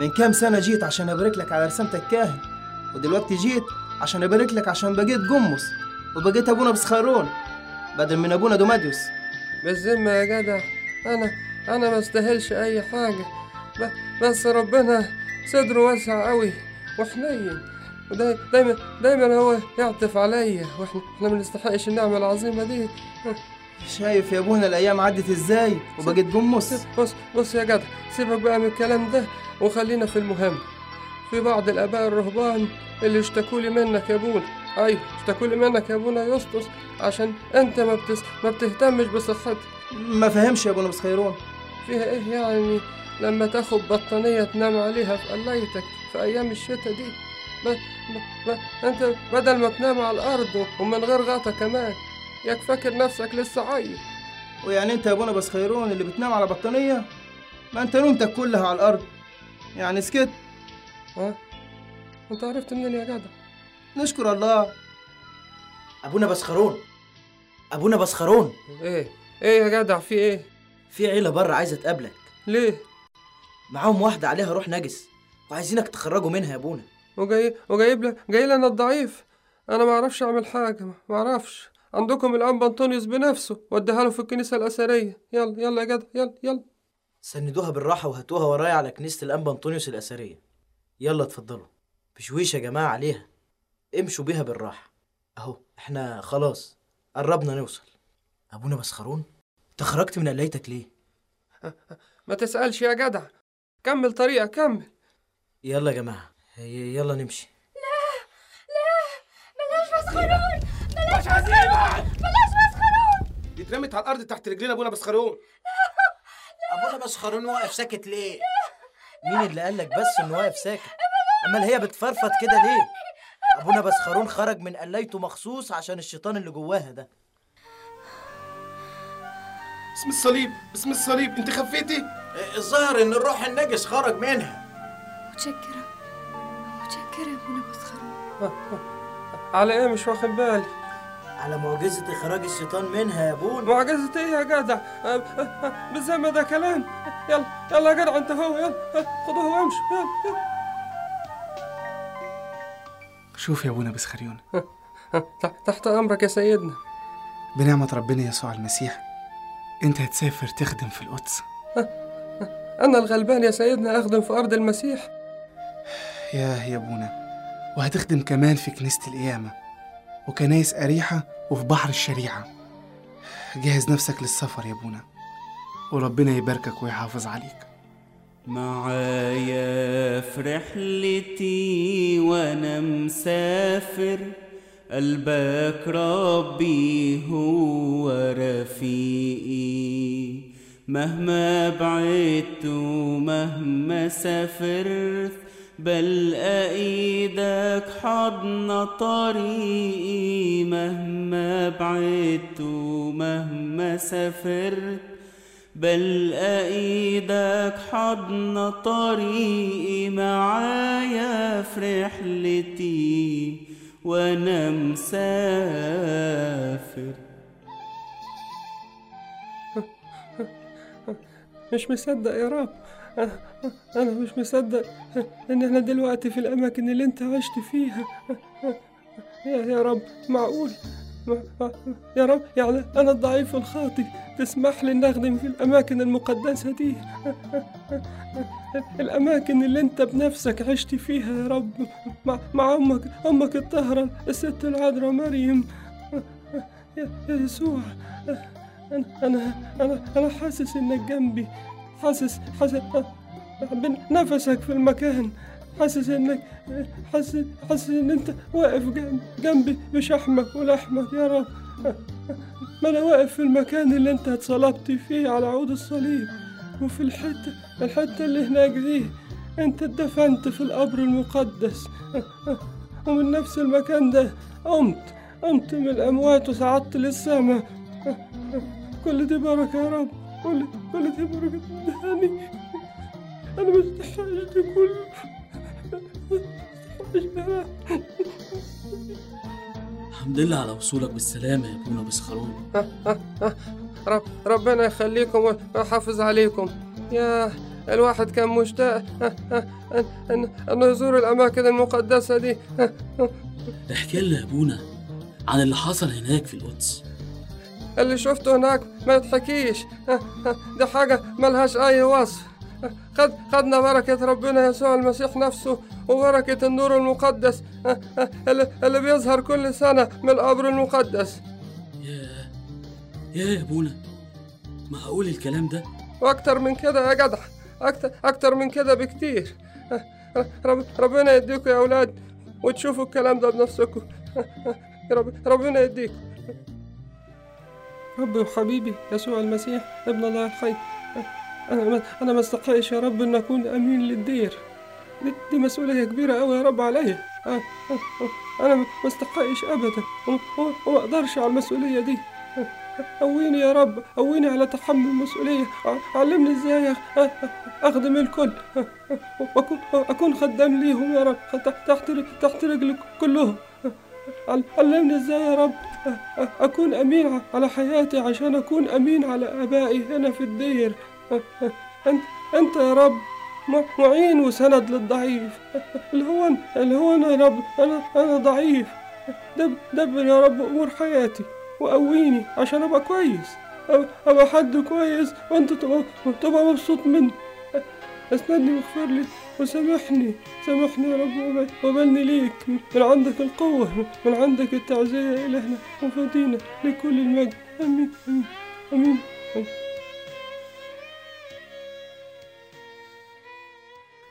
من كام سنة جيت عشان أبارك لك على رسامتك كاهن ودلوقتي جيت عشان أبارك لك عشان بقيت جمص وبقيت أبونا بسخارون بدل من أبونا دوماديوس. بالذمة يا جدع أنا أنا ما استاهلش أي حاجة. بس ربنا صدره واسع أوي وحنين. ودايما دايما دايما هو يعطف عليا وإحنا إحنا ما نستحقش النعمة العظيمة دي. شايف يا أبونا الأيام عدت إزاي؟ وبقيت جمص. بص بص يا جدع سيبك بقى من الكلام ده وخلينا في المهم. في بعض الآباء الرهبان اللي اشتكوا لي منك يا ابونا أيوة اشتكوا لي منك يا ابونا يسطس عشان أنت ما, بتس... ما بتهتمش بصحتك. ما فهمش يا ابونا بسخيرون فيها إيه يعني؟ لما تاخد بطانية تنام عليها في قلايتك في أيام الشتا دي. ب... ب... ب... أنت بدل ما تنام على الأرض ومن غير غطا كمان ياك فاكر نفسك لسه عيل ويعني أنت يا ابونا بسخيرون اللي بتنام على بطانية؟ ما أنت نومتك كلها على الأرض. يعني سكت. ها؟ أنت عرفت منين يا جدع نشكر الله. أبونا بسخرون. أبونا بسخرون. إيه إيه يا جدع في إيه؟ في عيلة بره عايزة تقابلك. ليه؟ معاهم واحدة عليها روح نجس وعايزينك تخرجوا منها يا أبونا. وجاي وجايب لي جاي لي أنا الضعيف. أنا ما أعرفش أعمل حاجة ما أعرفش. عندكم الاب انطونيوس بنفسه وديها له في الكنيسة الأثرية. يلا يلا يا جدع يلا يلا. سندوها بالراحة وهاتوها ورايا على كنيسة الانبا انطونيوس الأثرية. يلا اتفضلوا. بشويش يا جماعة عليها. امشوا بيها بالراحة. اهو إحنا خلاص قربنا نوصل. ابونا بسخرون انت خرجت من قلايتك ليه؟ ما تسألش يا جدع. كمل طريقك كمل. يلا يا جماعة ي- يلا نمشي. بلاش مسخرون بلاش مسخرون بلاش مسخرون. دي اترمت على الأرض تحت رجلين أبونا بسخرون أبونا بسخرون واقف ساكت ليه؟ مين اللي قالك بس انه واقف ساكت؟ أمال هي بتفرفط كده ليه؟ أبونا بسخرون خرج من قلايته مخصوص عشان الشيطان اللي جواها ده. باسم الصليب باسم الصليب انت خفيتي؟ الظاهر إن الروح النجس خرج منها. متشكرة متشكرة يا أبونا مسخرون على إيه مش واخد بالي؟ على معجزة إخراج الشيطان منها يا أبونا. معجزة إيه يا جدع؟ أه، بالذمة ده كلام. يلا يلا يا جدع انت هو يلا أه، خدوه وامشي يلا يلا. شوف يا أبونا بسخريون. تحت أمرك يا سيدنا. بنعمة ربنا يسوع المسيح أنت هتسافر تخدم في القدس. أنا الغلبان يا سيدنا أخدم في أرض المسيح. ياه يا أبونا وهتخدم كمان في كنيسة القيامة وكنايس أريحة وفي بحر الشريعة. جهز نفسك للسفر يا أبونا. وربنا يباركك ويحافظ عليك. معايا في رحلتي وأنا مسافر. قلبك ربي هو رفيقي. مهما بعدت ومهما سافرت بلقى إيدك حضن طريقي. مهما بعدت ومهما سافرت بلقى إيدك حضن طريقي معايا في رحلتي وأنا مسافر مش مصدق يا رب. أنا- مش مصدق إن إحنا دلوقتي في الأماكن اللي أنت عشت فيها. يا رب معقول. يا رب يعني أنا الضعيف الخاطئ تسمح لي إن أخدم في الأماكن المقدسة دي؟ الأماكن اللي أنت بنفسك عشت فيها يا رب. مع, مع أمك أمك الطاهرة الست العذراء مريم. يا يسوع أنا أنا أنا أنا حاسس إنك جنبي. حاسس حاسس بن- نفسك في المكان. حاسس إنك حاسس حاسس إن أنت واقف جنب جنبي بشحمك ولحمك يا رب. ما أنا واقف في المكان اللي أنت اتصلبت فيه على عود الصليب وفي الحتة الحتة اللي هناك دي أنت اتدفنت في القبر المقدس. ومن نفس المكان ده قمت قمت من الأموات وصعدت للسماء. كل دي بركة يا رب. كل كل دي بركة. تدهني أنا ما استحقش دي كله الحمد لله على وصولك بالسلامة يا أبونا بسخرون رب ربنا يخليكم ويحافظ عليكم. يا الواحد كان مشتاق أن, أن, أن يزور الأماكن المقدسة دي. احكي لنا يا أبونا عن اللي حصل هناك في القدس. اللي شفته هناك ما يتحكيش دي حاجة ملهاش أي وصف. خد خدنا بركة ربنا يسوع المسيح نفسه. وبركة النور المقدس اللي, اللي بيظهر كل سنة من القبر المقدس. يا يا ابونا معقول الكلام ده؟ وأكتر من كده يا جدع أكتر أكتر من كده بكتير. رب ربنا يديكم يا أولاد وتشوفوا الكلام ده بنفسكم. رب ربنا يديكم ربي وحبيبي يسوع المسيح ابن الله الحي أنا ما أنا ما استحقش يا رب أن أكون أمين للدير. دي, مسؤوليه كبيرة قوي يا رب عليا أنا ما استحقش ابدا. وما أقدرش على المسؤولية دي. قويني يا رب قويني على تحمل المسؤولية. علمني إزاي أخدم الكل. واكون اكون خدام ليهم يا رب. تحت تحت رجل كلهم. علمني إزاي يا رب. أكون أمين على حياتي عشان أكون أمين على آبائي هنا في الدير. انت أنت يا رب. معين وسند للضعيف. اللي هو اللي هو أنا يا رب؟ أنا أنا ضعيف. دبر يا رب أمور حياتي وقويني عشان أبقى كويس. أبقى حد كويس وأنت تبقى تبقى مبسوط مني. أسندني واغفر لي وسامحني. سامحني يا رب وبلني ليك. من عندك القوة من عندك التعزية يا إلهنا وفدينا لكل المجد. آمين آمين آمين, آمين.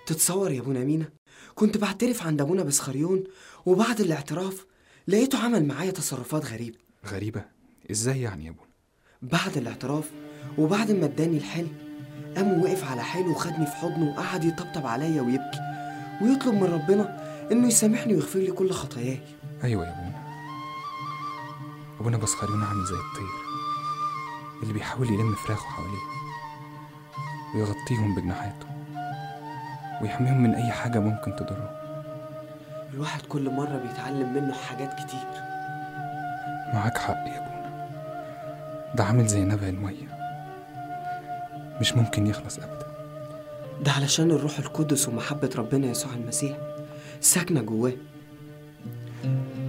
تتصور يا أبونا مينا؟ كنت بعترف عند أبونا بسخريون وبعد الاعتراف لقيته عمل معايا تصرفات غريبة. غريبة؟ إزاي يعني يا أبونا؟ بعد الاعتراف وبعد ما اداني الحل قام وقف على حاله وخدني في حضنه وقعد يطبطب عليا ويبكي ويطلب من ربنا إنه يسامحني ويغفر لي كل خطاياي. أيوه يا أبونا. أبونا بسخريون عامل زي الطير اللي بيحاول يلم فراخه حواليه ويغطيهم بجناحاته. ويحميهم من أي حاجة ممكن تضره. الواحد كل مرة بيتعلم منه حاجات كتير. معاك حق يا ابونا ده عامل زي نبع المية. مش ممكن يخلص ابدا. ده علشان الروح القدس ومحبة ربنا يسوع المسيح ساكنة جواه.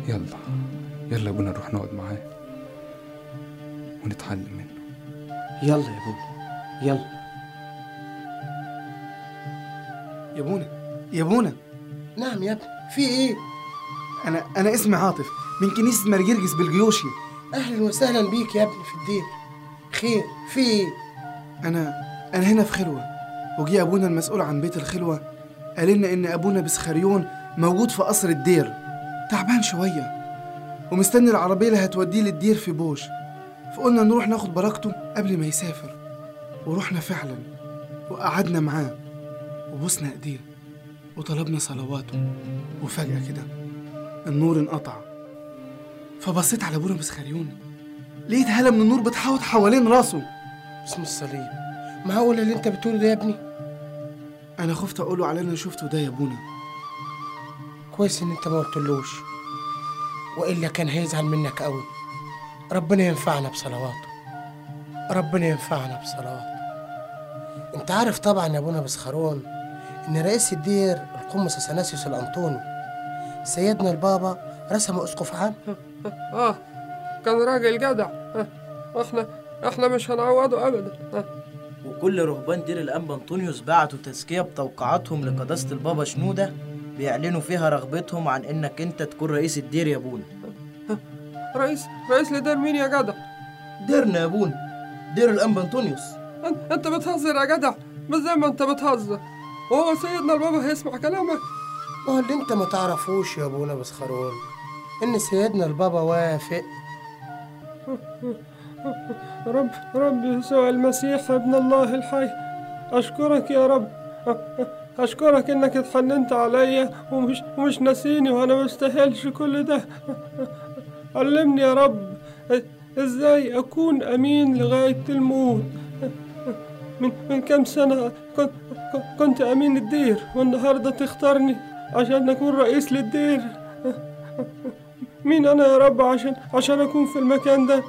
يلا يلا يا ابونا نروح نقعد معاه ونتعلم منه. يلا يا ابونا يلا. يا بونا يا بونا. نعم يا ابني في إيه؟ أنا أنا اسمي عاطف من كنيسة مرجرجس بالجيوشي. أهلا وسهلا بيك يا ابني في الدير خير في إيه؟ أنا أنا هنا في خلوة. وجي أبونا المسؤول عن بيت الخلوة. قال لنا إن أبونا بسخريون موجود في قصر الدير. تعبان شوية. ومستني العربية اللي هتوديه للدير في بوش. فقلنا نروح ناخد بركته قبل ما يسافر. ورحنا فعلا وقعدنا معاه. وبوسنا ايديه وطلبنا صلواته وفجأة كده النور انقطع. فبصيت على ابونا بسخريون لقيت هالة من النور بتحوط حوالين راسه. اسم الصليب معقول اللي انت بتقوله ده يا ابني؟ أنا خفت أقوله على اللي أنا شفته ده يا ابونا كويس إن أنت ما قلتلوش. وإلا كان هيزعل منك قوي ربنا ينفعنا بصلواته. ربنا ينفعنا بصلواته. أنت عارف طبعا يا ابونا بسخرون إن رئيس الدير القمص اثناسيوس الأنطوني سيدنا البابا رسمه أسقف عام. آه كان راجل جدع. آه. إحنا إحنا مش هنعوضه ابدا. آه. وكل رهبان دير الأنبا أنطونيوس بعتوا تزكية بتوقعاتهم لقداسة البابا شنودة بيعلنوا فيها رغبتهم عن إنك أنت تكون رئيس الدير يا بونا رئيس رئيس لدير مين يا جدع؟ ديرنا يا بونا دير الأنبا أنطونيوس. أن- أنت بتهزر يا جدع؟ مش زي ما أنت بتهزر. وهو سيدنا البابا هيسمع كلامك. ما هو اللي انت ما تعرفوش يا ابونا بسخرون ان سيدنا البابا وافق. رب رب يسوع المسيح ابن الله الحي أشكرك يا رب. أشكرك إنك اتحننت عليا ومش ومش ناسيني وأنا مستاهلش كل ده. علمني يا رب إزاي أكون أمين لغاية الموت. من من كام سنة كنت كنت أمين الدير والنهاردة تختارني عشان أكون رئيس للدير. مين أنا يا رب عشان عشان أكون في المكان ده؟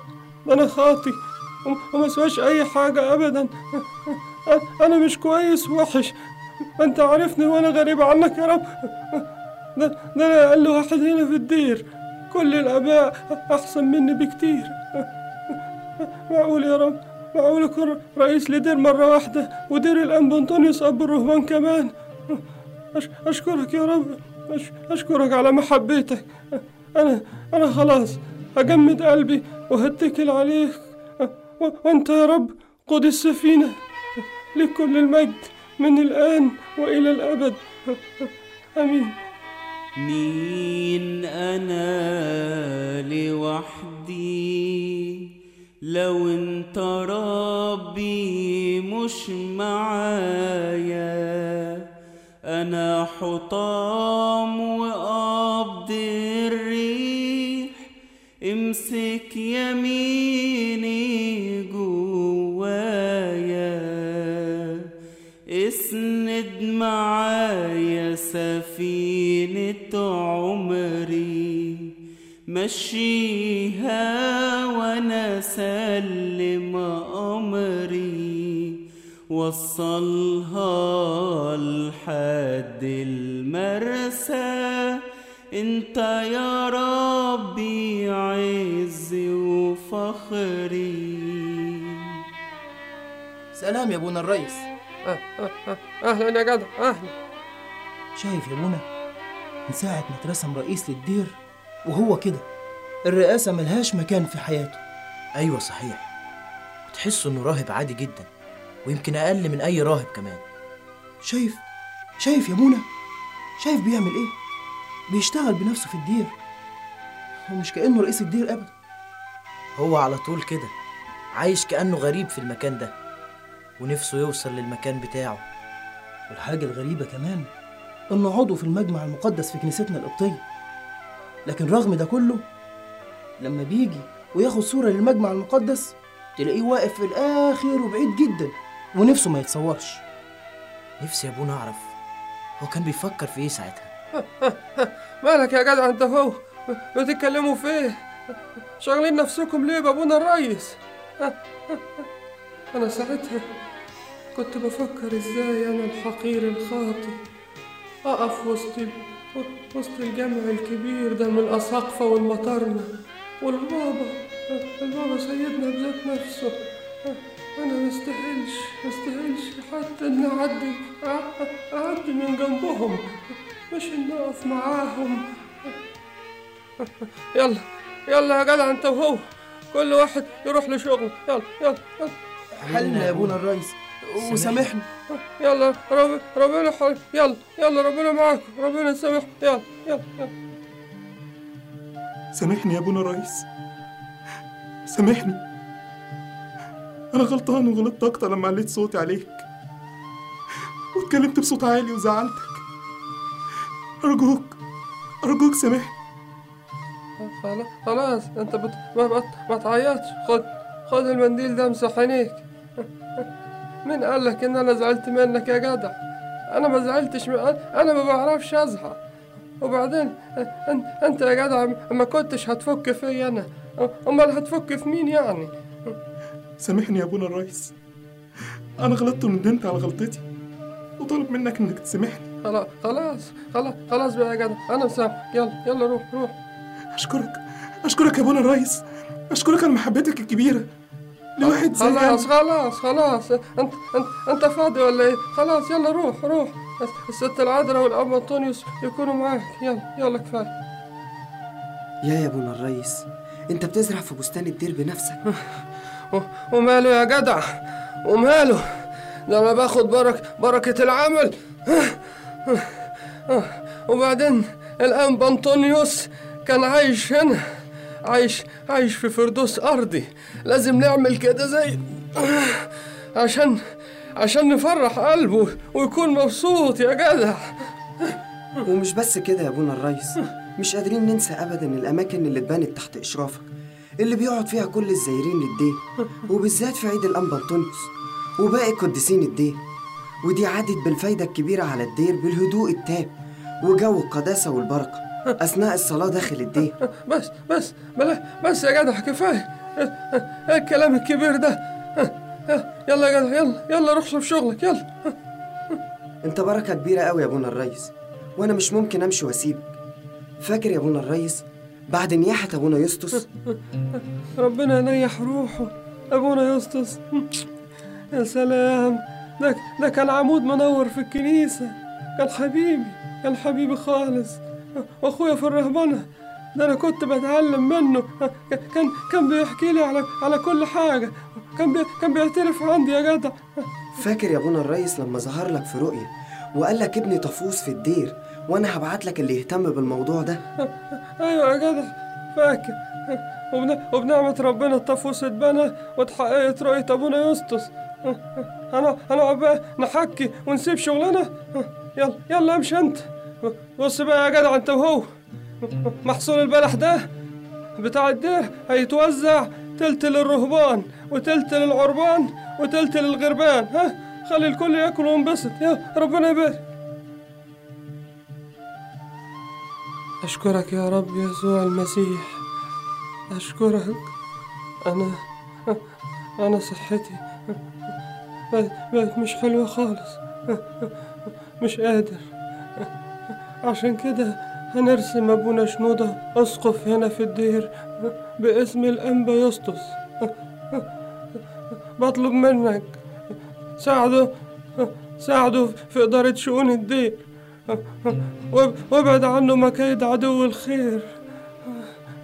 ده أنا خاطي وم- وما اسواش أي حاجة أبدا. أنا مش كويس وحش. أنت عارفني وأنا غريب عنك يا رب. ده, ده أنا أقل واحد هنا في الدير. كل الآباء أحسن مني بكتير. معقول يا رب؟ معقول أكون رئيس لدير مرة واحدة ودير الأنبا أنطونيوس أب الرهبان كمان؟ أش أشكرك يا رب. أش أشكرك على محبتك. أنا أنا خلاص هجمد قلبي وهتكل عليك. وأنت يا رب قود السفينة لكل المجد من الآن وإلى الأبد. آمين. مين أنا لوحدي؟ لو انت ربي مش معايا أنا حطام وقبض الريح. امسك يميني جوايا اسند معايا سفينة عمري. مشيها وأنا سلم أمري وصلها لحد المرسى. أنت يا ربي عزي وفخري. سلام يا ابونا الريس. أهلا يا جدع أهلا. شايف يا ابونا من ساعة ما اترسم رئيس للدير وهو كده الرئاسة ملهاش مكان في حياته. أيوة صحيح. وتحس إنه راهب عادي جدا ويمكن أقل من أي راهب كمان. شايف؟ شايف يا ابونا شايف بيعمل إيه؟ بيشتغل بنفسه في الدير. ومش كأنه رئيس الدير أبدا. هو على طول كده عايش كأنه غريب في المكان ده ونفسه يوصل للمكان بتاعه. والحاجة الغريبة كمان إنه عضو في المجمع المقدس في كنيستنا القبطية. لكن رغم ده كله لما بيجي وياخد صورة للمجمع المقدس تلاقيه واقف في الآخر وبعيد جدا ونفسه ما يتصورش. نفسي يا ابونا أعرف هو كان بيفكر في إيه ساعتها؟ مالك يا جدع أنت هو؟ بتتكلموا في إيه؟ شغلين نفسكم ليه بابونا الريس؟ أنا ساعتها كنت بفكر إزاي أنا الحقير الخاطي أقف وسط وسط الجمع الكبير ده من الأساقفة والمطارنة والبابا البابا سيدنا بذات نفسه. أنا مستاهلش مستاهلش حتى إني أعدي أعدي من جنبهم. مش إني أقف معاهم. يلا يلا يا جدع أنت وهو. كل واحد يروح لشغله. يلا يلا يلا. حلنا يا أبونا الريس. وسامحنا يلا رب ربنا حل... يلا يلا ربنا معاكم ربنا يسامح يلا يلا يلا. سامحني يا أبونا الريس سامحني. أنا غلطان وغلطت أكتر لما عليت صوتي عليك. واتكلمت بصوت عالي وزعلتك. أرجوك أرجوك سامحني. خلاص أنت بت... ما, ما, ما تعيطش. خد خد المنديل ده امسح عينيك مين قال لك إن أنا زعلت منك يا جدع؟ أنا ما زعلتش من... أنا ما بعرفش أزعل. وبعدين أنت, يا جدع ما كنتش هتفك فيا أنا. أمال هتفك في مين يعني؟ سامحني يا أبونا الريس أنا غلطت وندمت على غلطتي. وطالب منك إنك تسامحني. خلاص خلاص خلاص خلاص بقى يا جدع. أنا مسامح يلا يلا روح روح. أشكرك أشكرك يا أبونا الريس أشكرك على محبتك الكبيرة لواحد زي خلاص. خلاص خلاص. أنت أنت أنت فاضي ولا إيه؟ خلاص يلا روح روح. الست العذراء والاب انطونيوس يكونوا معاك. يلا يلا كفاية. يا يا ابونا الريس أنت بتزرع في بستان الدير بنفسك. وماله يا جدع؟ وماله؟ ده أنا باخد برك بركة العمل. وبعدين الانب انطونيوس كان عايش هنا. عايش عايش في فردوس أرضي. لازم نعمل كده زي عشان عشان نفرح قلبه ويكون مبسوط يا جدع. ومش بس كده يا ابونا الريس مش قادرين ننسى ابدا الأماكن اللي اتبنت تحت إشرافك اللي بيقعد فيها كل الزايرين للدير وبالذات في عيد الانبا انطونيوس وباقي قديسين الدير ودي عادت بالفايدة الكبيرة على الدير بالهدوء التام وجو القداسة والبركة أثناء الصلاة داخل الدير بس بس بلا بس يا جدع كفاية إيه الكلام الكبير ده. يلا جدع يلا يلا روح شوف شغلك يلا. انت بركة كبيرة قوي يا ابونا الريس وأنا مش ممكن امشي واسيبك. فاكر يا ابونا الريس بعد نياحة أبونا يسطس ربنا ينيح روحه. أبونا يسطس يا سلام. ده ده كان عمود منور في الكنيسة. كان حبيبي كان حبيبي خالص. واخويا في الرهبنة. ده أنا كنت بتعلم منه. كان كان بيحكي لي على على كل حاجة. كان بي كان بيعترف عندي يا جدع. فاكر يا ابونا الريس لما ظهر لك في رؤية وقال لك ابني طفوس في الدير وأنا هبعت لك اللي يهتم بالموضوع ده؟ أيوه يا جدع فاكر. وبن... وبنعمة ربنا الطفوس اتبنى واتحققت رؤية أبونا يسطس. أنا أنا بقى نحكي ونسيب شغلنا؟ يلا يلا امشي أنت. بص بقى يا جدع أنت وهو. محصول البلح ده بتاع الدير هيتوزع تلت للرهبان وتلت للعربان وتلت للغربان ها؟ خلي الكل ياكل وينبسط. يا ربنا يبارك. أشكرك يا رب يسوع المسيح. أشكرك. أنا أنا صحتي بقت, مش حلوة خالص. مش قادر. عشان كده هنرسم أبونا شنودة أسقف هنا في الدير باسم الأنبا يسطس. بطلب منك. ساعده ساعده في إدارة شؤون الدير وابعد عنه مكايد عدو الخير.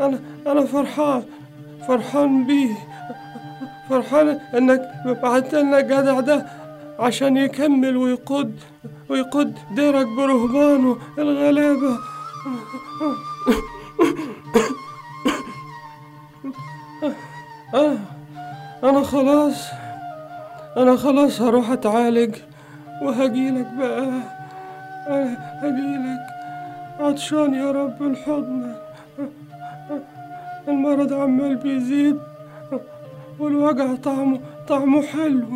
أنا أنا فرحان فرحان بيه. فرحان إنك بعت لنا الجدع ده عشان يكمل ويقود ويقود ديرك برهبانه الغلابة. أنا خلاص. أنا خلاص هروح أتعالج. وهجيلك بقى. هجيلك. عطشان يا رب الحضن. المرض عمال بيزيد. والوجع طعمه طعمه حلو.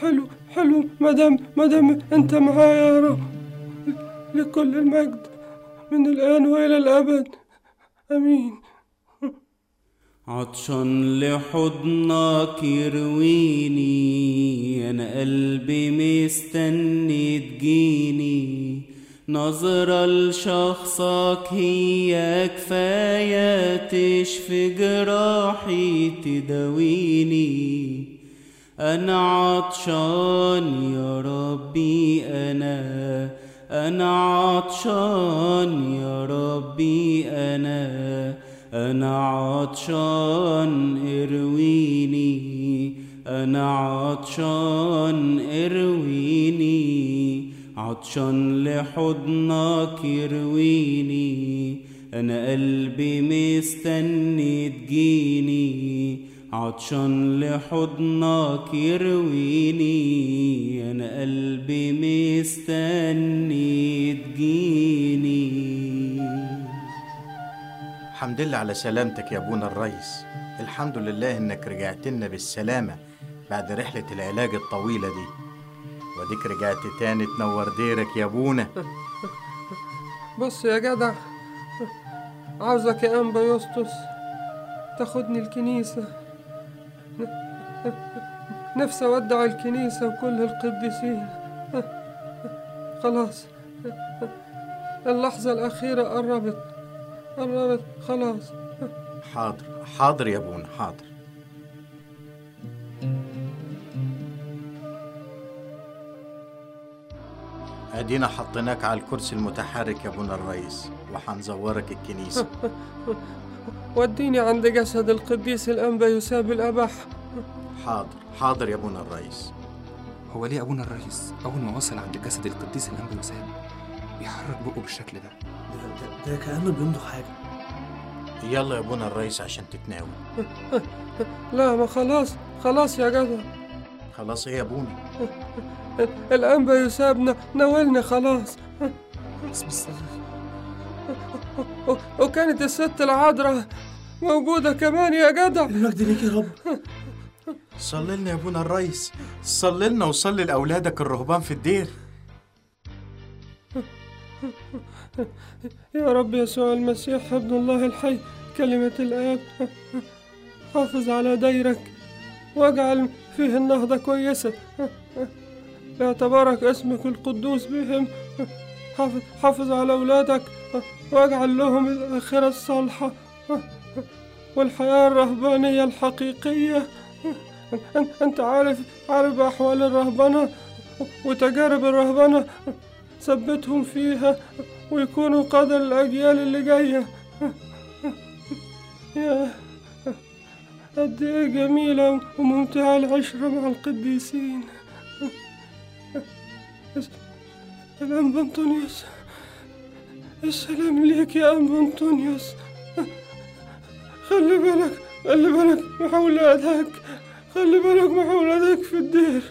حلو حلو. مدام مدام أنت معايا يا رب. لكل المجد. من الآن وإلى الأبد. آمين. عطشان لحضنك يرويني أنا قلبي مستني تجيني. نظرة لشخصك هي كفاية تشفي جراحي تداويني أنا عطشان يا ربي أنا أنا عطشان يا ربي أنا أنا عطشان ارويني أنا عطشان ارويني عطشان لحضنك يرويني أنا قلبي مستني تجيني عطشان لحضنك يرويني أنا قلبي مستني تجيني. الحمد لله على سلامتك يا أبونا الريس. الحمد لله إنك رجعت لنا بالسلامة بعد رحلة العلاج الطويلة دي. وديك رجعت تاني تنور ديرك يا أبونا. بص يا جدع عاوزك يا أنبا يسطس تاخدني الكنيسة. نفسي أودع الكنيسة وكل القديسين. خلاص. اللحظة الأخيرة قربت. قربت. خلاص. حاضر. حاضر يا أبونا حاضر. أدينا حطيناك على الكرسي المتحرك يا أبونا الريس وحنزورك الكنيسة. وديني عند جسد القديس الأنبا يساب الأبح حاضر حاضر يا أبونا الريس هو ليه أبونا الريس أول ما وصل عند جسد القديس الانبا يساب. بيحرك بقه بالشكل ده. ده كأنه بيمضغ حاجة. يلا يا أبونا الريس عشان تتناول. لا ما خلاص خلاص يا جدع. خلاص إيه يا أبونا؟ الأنبا يسابنا ناولني خلاص. بس بس وكانت الست العذراء موجودة كمان يا جدع. المجد ليك يا رب. صلي لنا يا أبونا الريس. صلي لنا وصلي لأولادك الرهبان في الدير. يا رب يسوع المسيح ابن الله الحي كلمة الآب. حافظ على ديرك. واجعل فيه النهضة كويسة. لا تبارك اسمك القدوس بهم. حافظ, حافظ على أولادك. واجعل لهم الآخرة الصالحة والحياة الرهبانية الحقيقية. أنت عارف عارف أحوال الرهبنة وتجارب الرهبنة. ثبتهم فيها ويكونوا قادة الأجيال اللي جاية. يا قد إيه جميلة وممتعة العشرة مع القديسين. الأنبا أنطونيوس السلام ليك يا أنبا أنطونيوس. خلي بالك خلي بالك مع أولادك خلي بالك مع أولادك في الدير.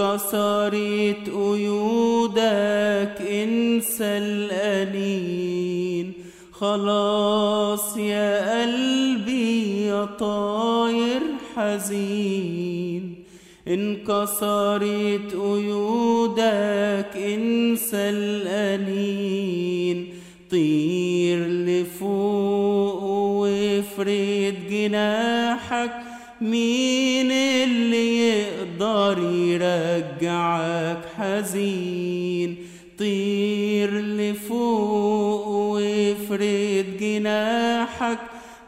انكسرت قيودك انسى الأنين خلاص يا قلبي يا طاير حزين. انكسرت قيودك انسى الأنين طير لفوق وافرد جناحك مين اللي يقدر يرجعك حزين. طير لفوق وافرد جناحك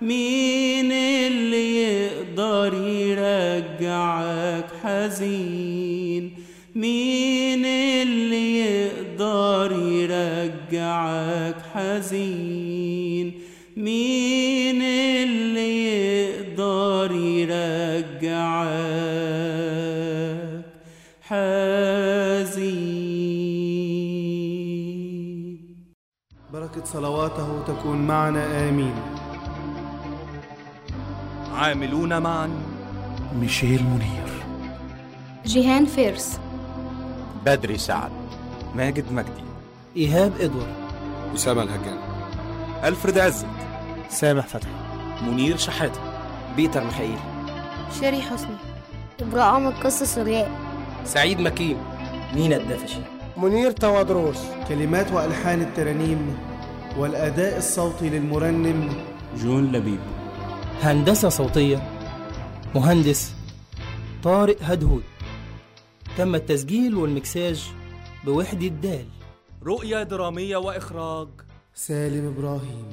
مين اللي يقدر يرجعك حزين؟ مين اللي يقدر يرجعك حزين؟ مين اللي يقدر يرجعك صلواته تكون معنا آمين. عاملون معا. ميشيل منير. جيهان فيرس. بدري سعد. ماجد مجدي. إيهاب إدوارد. أسامة الهجان. ألفريد عزت. سامح فتحي. منير شحاتة. بيتر ميخائيل شيري حسني. إبراهيم القصة سورياء سعيد مكين. مينا الدفشي منير توادروس. كلمات وألحان الترانيم. والأداء الصوتي للمرنم جون لبيب. هندسة صوتية مهندس طارق هدهود. تم التسجيل والمكساج بوحدة دال. رؤية درامية وإخراج سالم إبراهيم.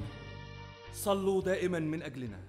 صلوا دائما من أجلنا.